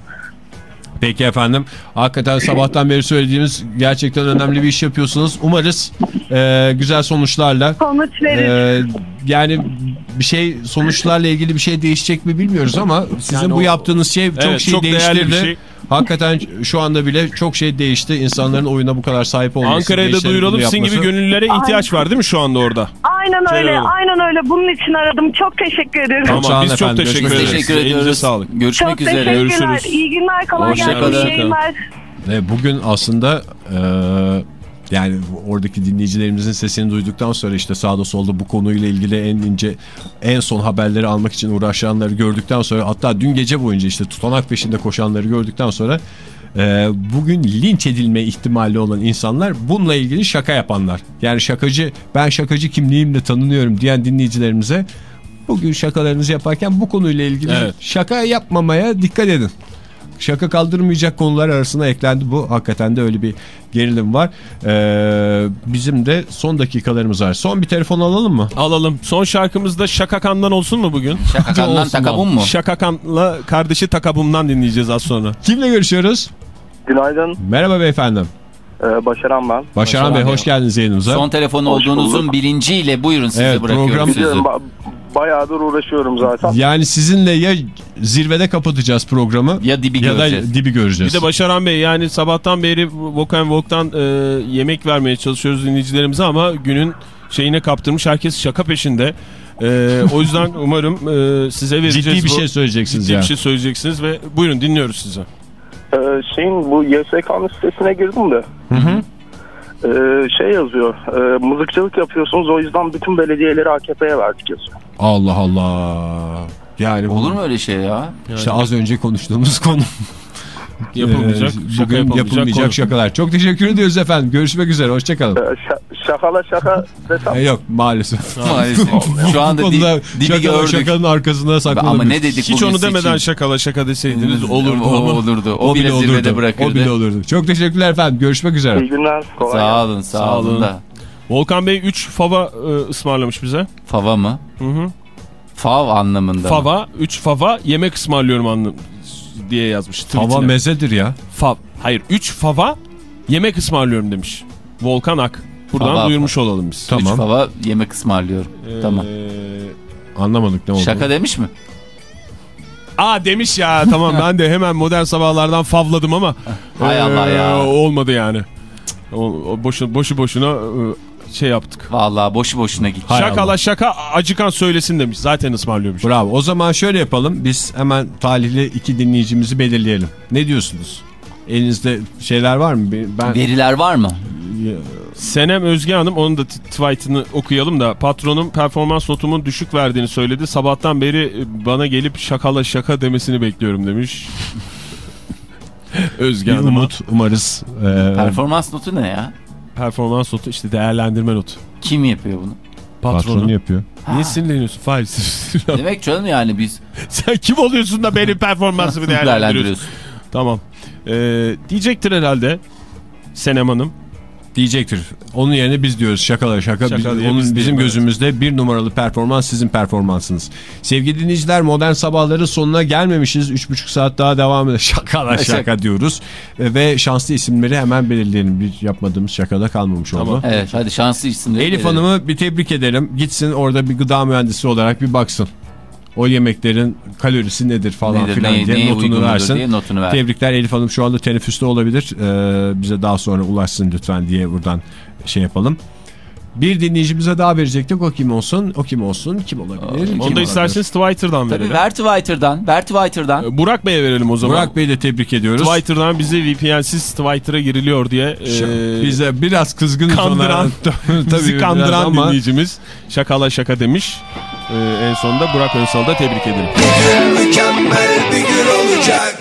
Peki efendim. Hakikaten sabahtan beri söylediğimiz gerçekten önemli bir iş yapıyorsunuz. Umarız e, güzel sonuçlarla. Sonuç verir. e, yani bir şey sonuçlarla ilgili bir şey değişecek mi bilmiyoruz ama sizin Yani bu o- yaptığınız şey çok Evet, şey çok değerli değiştirdi. bir şey. Hakikaten şu anda bile çok şey değişti. İnsanların oyuna bu kadar sahip olması. Ankara'ya da duyuralım. Sizin gibi gönüllülere ihtiyaç var değil mi şu anda orada? Aynen Şey öyle. alalım. Aynen öyle. Bunun için aradım. Çok teşekkür ederim. Çok Tamam olun biz çok efendim. teşekkür Görüşmek ederiz. Teşekkür Elinize ediyoruz. sağlık. Görüşmek Çok üzere. Görüşürüz. İyi günler. Kolay gelsin. İyi. Ve bugün aslında e, yani oradaki dinleyicilerimizin sesini duyduktan sonra işte sağda solda bu konuyla ilgili en ince en son haberleri almak için uğraşanları gördükten sonra hatta dün gece boyunca işte tutanak peşinde koşanları gördükten sonra e, bugün linç edilme ihtimali olan insanlar bununla ilgili şaka yapanlar. Yani şakacı ben şakacı kimliğimle tanınıyorum diyen dinleyicilerimize bugün şakalarınızı yaparken bu konuyla ilgili Evet. şaka yapmamaya dikkat edin şaka kaldırmayacak konular arasına eklendi bu. Hakikaten de öyle bir gerilim var. Ee, bizim de son dakikalarımız var. Son bir telefon alalım mı? Alalım. Son şarkımız da Şakakan'dan olsun mu bugün? Şakakandan takabum mu? Şakakan'la kardeşi Takabum'dan dinleyeceğiz az sonra. Kimle görüşüyoruz? Günaydın. Merhaba beyefendim. Ee, Başaran ben. Başaran Bey Bey. hoş geldiniz yayınımıza. Son telefon Hoş olduğunuzun bulduk. bilinciyle buyurun size Evet, bırakıyorum program- sözü. Biliyorum ba- bayağıdır uğraşıyorum zaten. Yani sizinle ya zirvede kapatacağız programı Ya dibi ya da göreceğiz. dibi göreceğiz. Bir de Başaran Bey yani sabahtan beri Walk and Walk'tan e, yemek vermeye çalışıyoruz dinleyicilerimize ama günün şeyine kaptırmış herkes şaka peşinde. E, o yüzden umarım e, size vereceğiz Ciddi bir bu- şey söyleyeceksiniz ciddi ya. bir şey söyleyeceksiniz ve buyurun dinliyoruz sizi. Ee, şeyin bu YSK'nın sitesine girdim de. Ee, şey yazıyor. E, mızıkçılık yapıyorsunuz o yüzden bütün belediyeleri AKP'ye verdik yazıyor. Allah Allah. Yani Olur mu öyle şey ya? İşte az önce konuştuğumuz konu. Yapılmayacak, Ee, şaka yapılmayacak yapılmayacak konu. şakalar. Çok teşekkür ediyoruz efendim. Görüşmek üzere. Hoşçakalın. Ee, şakala şaka desem. E, yok maalesef. Maalesef. Şu anda Bu di- konuda dibi şaka, gördük. şakanın arkasında saklanabiliriz. Ama ne dedik Hiç onu demeden seçim? şakala şaka deseydiniz olurdu o, ama. olurdu. O, bile zirvede bırakırdı. O bile olurdu. Çok teşekkürler efendim. Görüşmek üzere. İyi günler. Kolay. Sağ olun sağ, Sağ olun. da. Volkan Bey 3 fava e, ısmarlamış bize. Fava mı? Hı hı. Fav anlamında mı? Fava 3 fava yemek ısmarlıyorum anlam diye yazmış. Tweetine. mezedir ya. Fav. Hayır 3 fava yemek ısmarlıyorum demiş. Volkan Ak. Buradan Fava, duyurmuş olalım biz. Tamam. Üç fava yemek ısmarlıyorum. Ee, Tamam. Anlamadık ne oldu. Şaka demiş mi? Aa demiş ya tamam ben de hemen modern sabahlardan favladım ama Hay Allah ya. olmadı yani. O, o boşu, boşu boşuna e, şey yaptık. Vallahi boşu boşuna gitti. Hay Şakala Allah. şaka acıkan söylesin demiş. Zaten ısmarlıyormuş. Bravo. O zaman şöyle yapalım. Biz hemen talihli iki dinleyicimizi belirleyelim. Ne diyorsunuz? Elinizde şeyler var mı? Ben Veriler var mı? Senem Özge Hanım onun da tweetini okuyalım da patronum performans notumun düşük verdiğini söyledi. Sabahtan beri e, bana gelip şakala şaka demesini bekliyorum demiş. Özge Hanım. umut umarız. Ee, Performans notu ne ya? Performans notu işte değerlendirme notu. Kim yapıyor bunu? Patronu. patronu yapıyor. Niye sinirleniyorsun? Fahir Demek canım yani biz Sen kim oluyorsun da benim performansımı değerlendiriyorsun? değerlendiriyoruz. tamam. Ee, diyecektir herhalde Senem Hanım. Diyecektir. Onun yerine biz diyoruz şakala şaka. Şaka Biz- onun, biz bizim diyelim, evet. gözümüzde bir numaralı performans sizin performansınız. Sevgili dinleyiciler modern sabahların sonuna gelmemişiz. 3,5 saat daha devam ediyor. Şakala şaka, Şaka. diyoruz. Ve şanslı isimleri hemen belirleyelim. Bir yapmadığımız şakada kalmamış oldu. Tamam. Evet hadi şanslı isimleri. Elif. Hanım'ı bir tebrik edelim. Gitsin orada bir gıda mühendisi olarak bir baksın. O yemeklerin kalorisi nedir falan Nedir, filan neye- diye neye notunu versin. diye notunu ver. Tebrikler Elif Hanım şu anda teneffüste olabilir. Ee, bize daha sonra ulaşsın lütfen diye buradan şey yapalım. Bir dinleyicimize daha verecektik. O kim olsun? O kim olsun? Kim olabilir? Kim Onu da olabilir? isterseniz Twitter'dan Tabii verelim. Vertwiter'dan. Vertwiter'dan. Ee, Burak Bey'e verelim o zaman. Burak Bey'i de tebrik ediyoruz. Twitter'dan bizi VPN'siz Twitter'a giriliyor diye e, Bize biraz kızgınız kandıran, ona. Tabii bizi kandıran ama dinleyicimiz şakala şaka demiş. E, en sonunda Burak Önsal'ı da tebrik edelim. Mükemmel bir gün olacak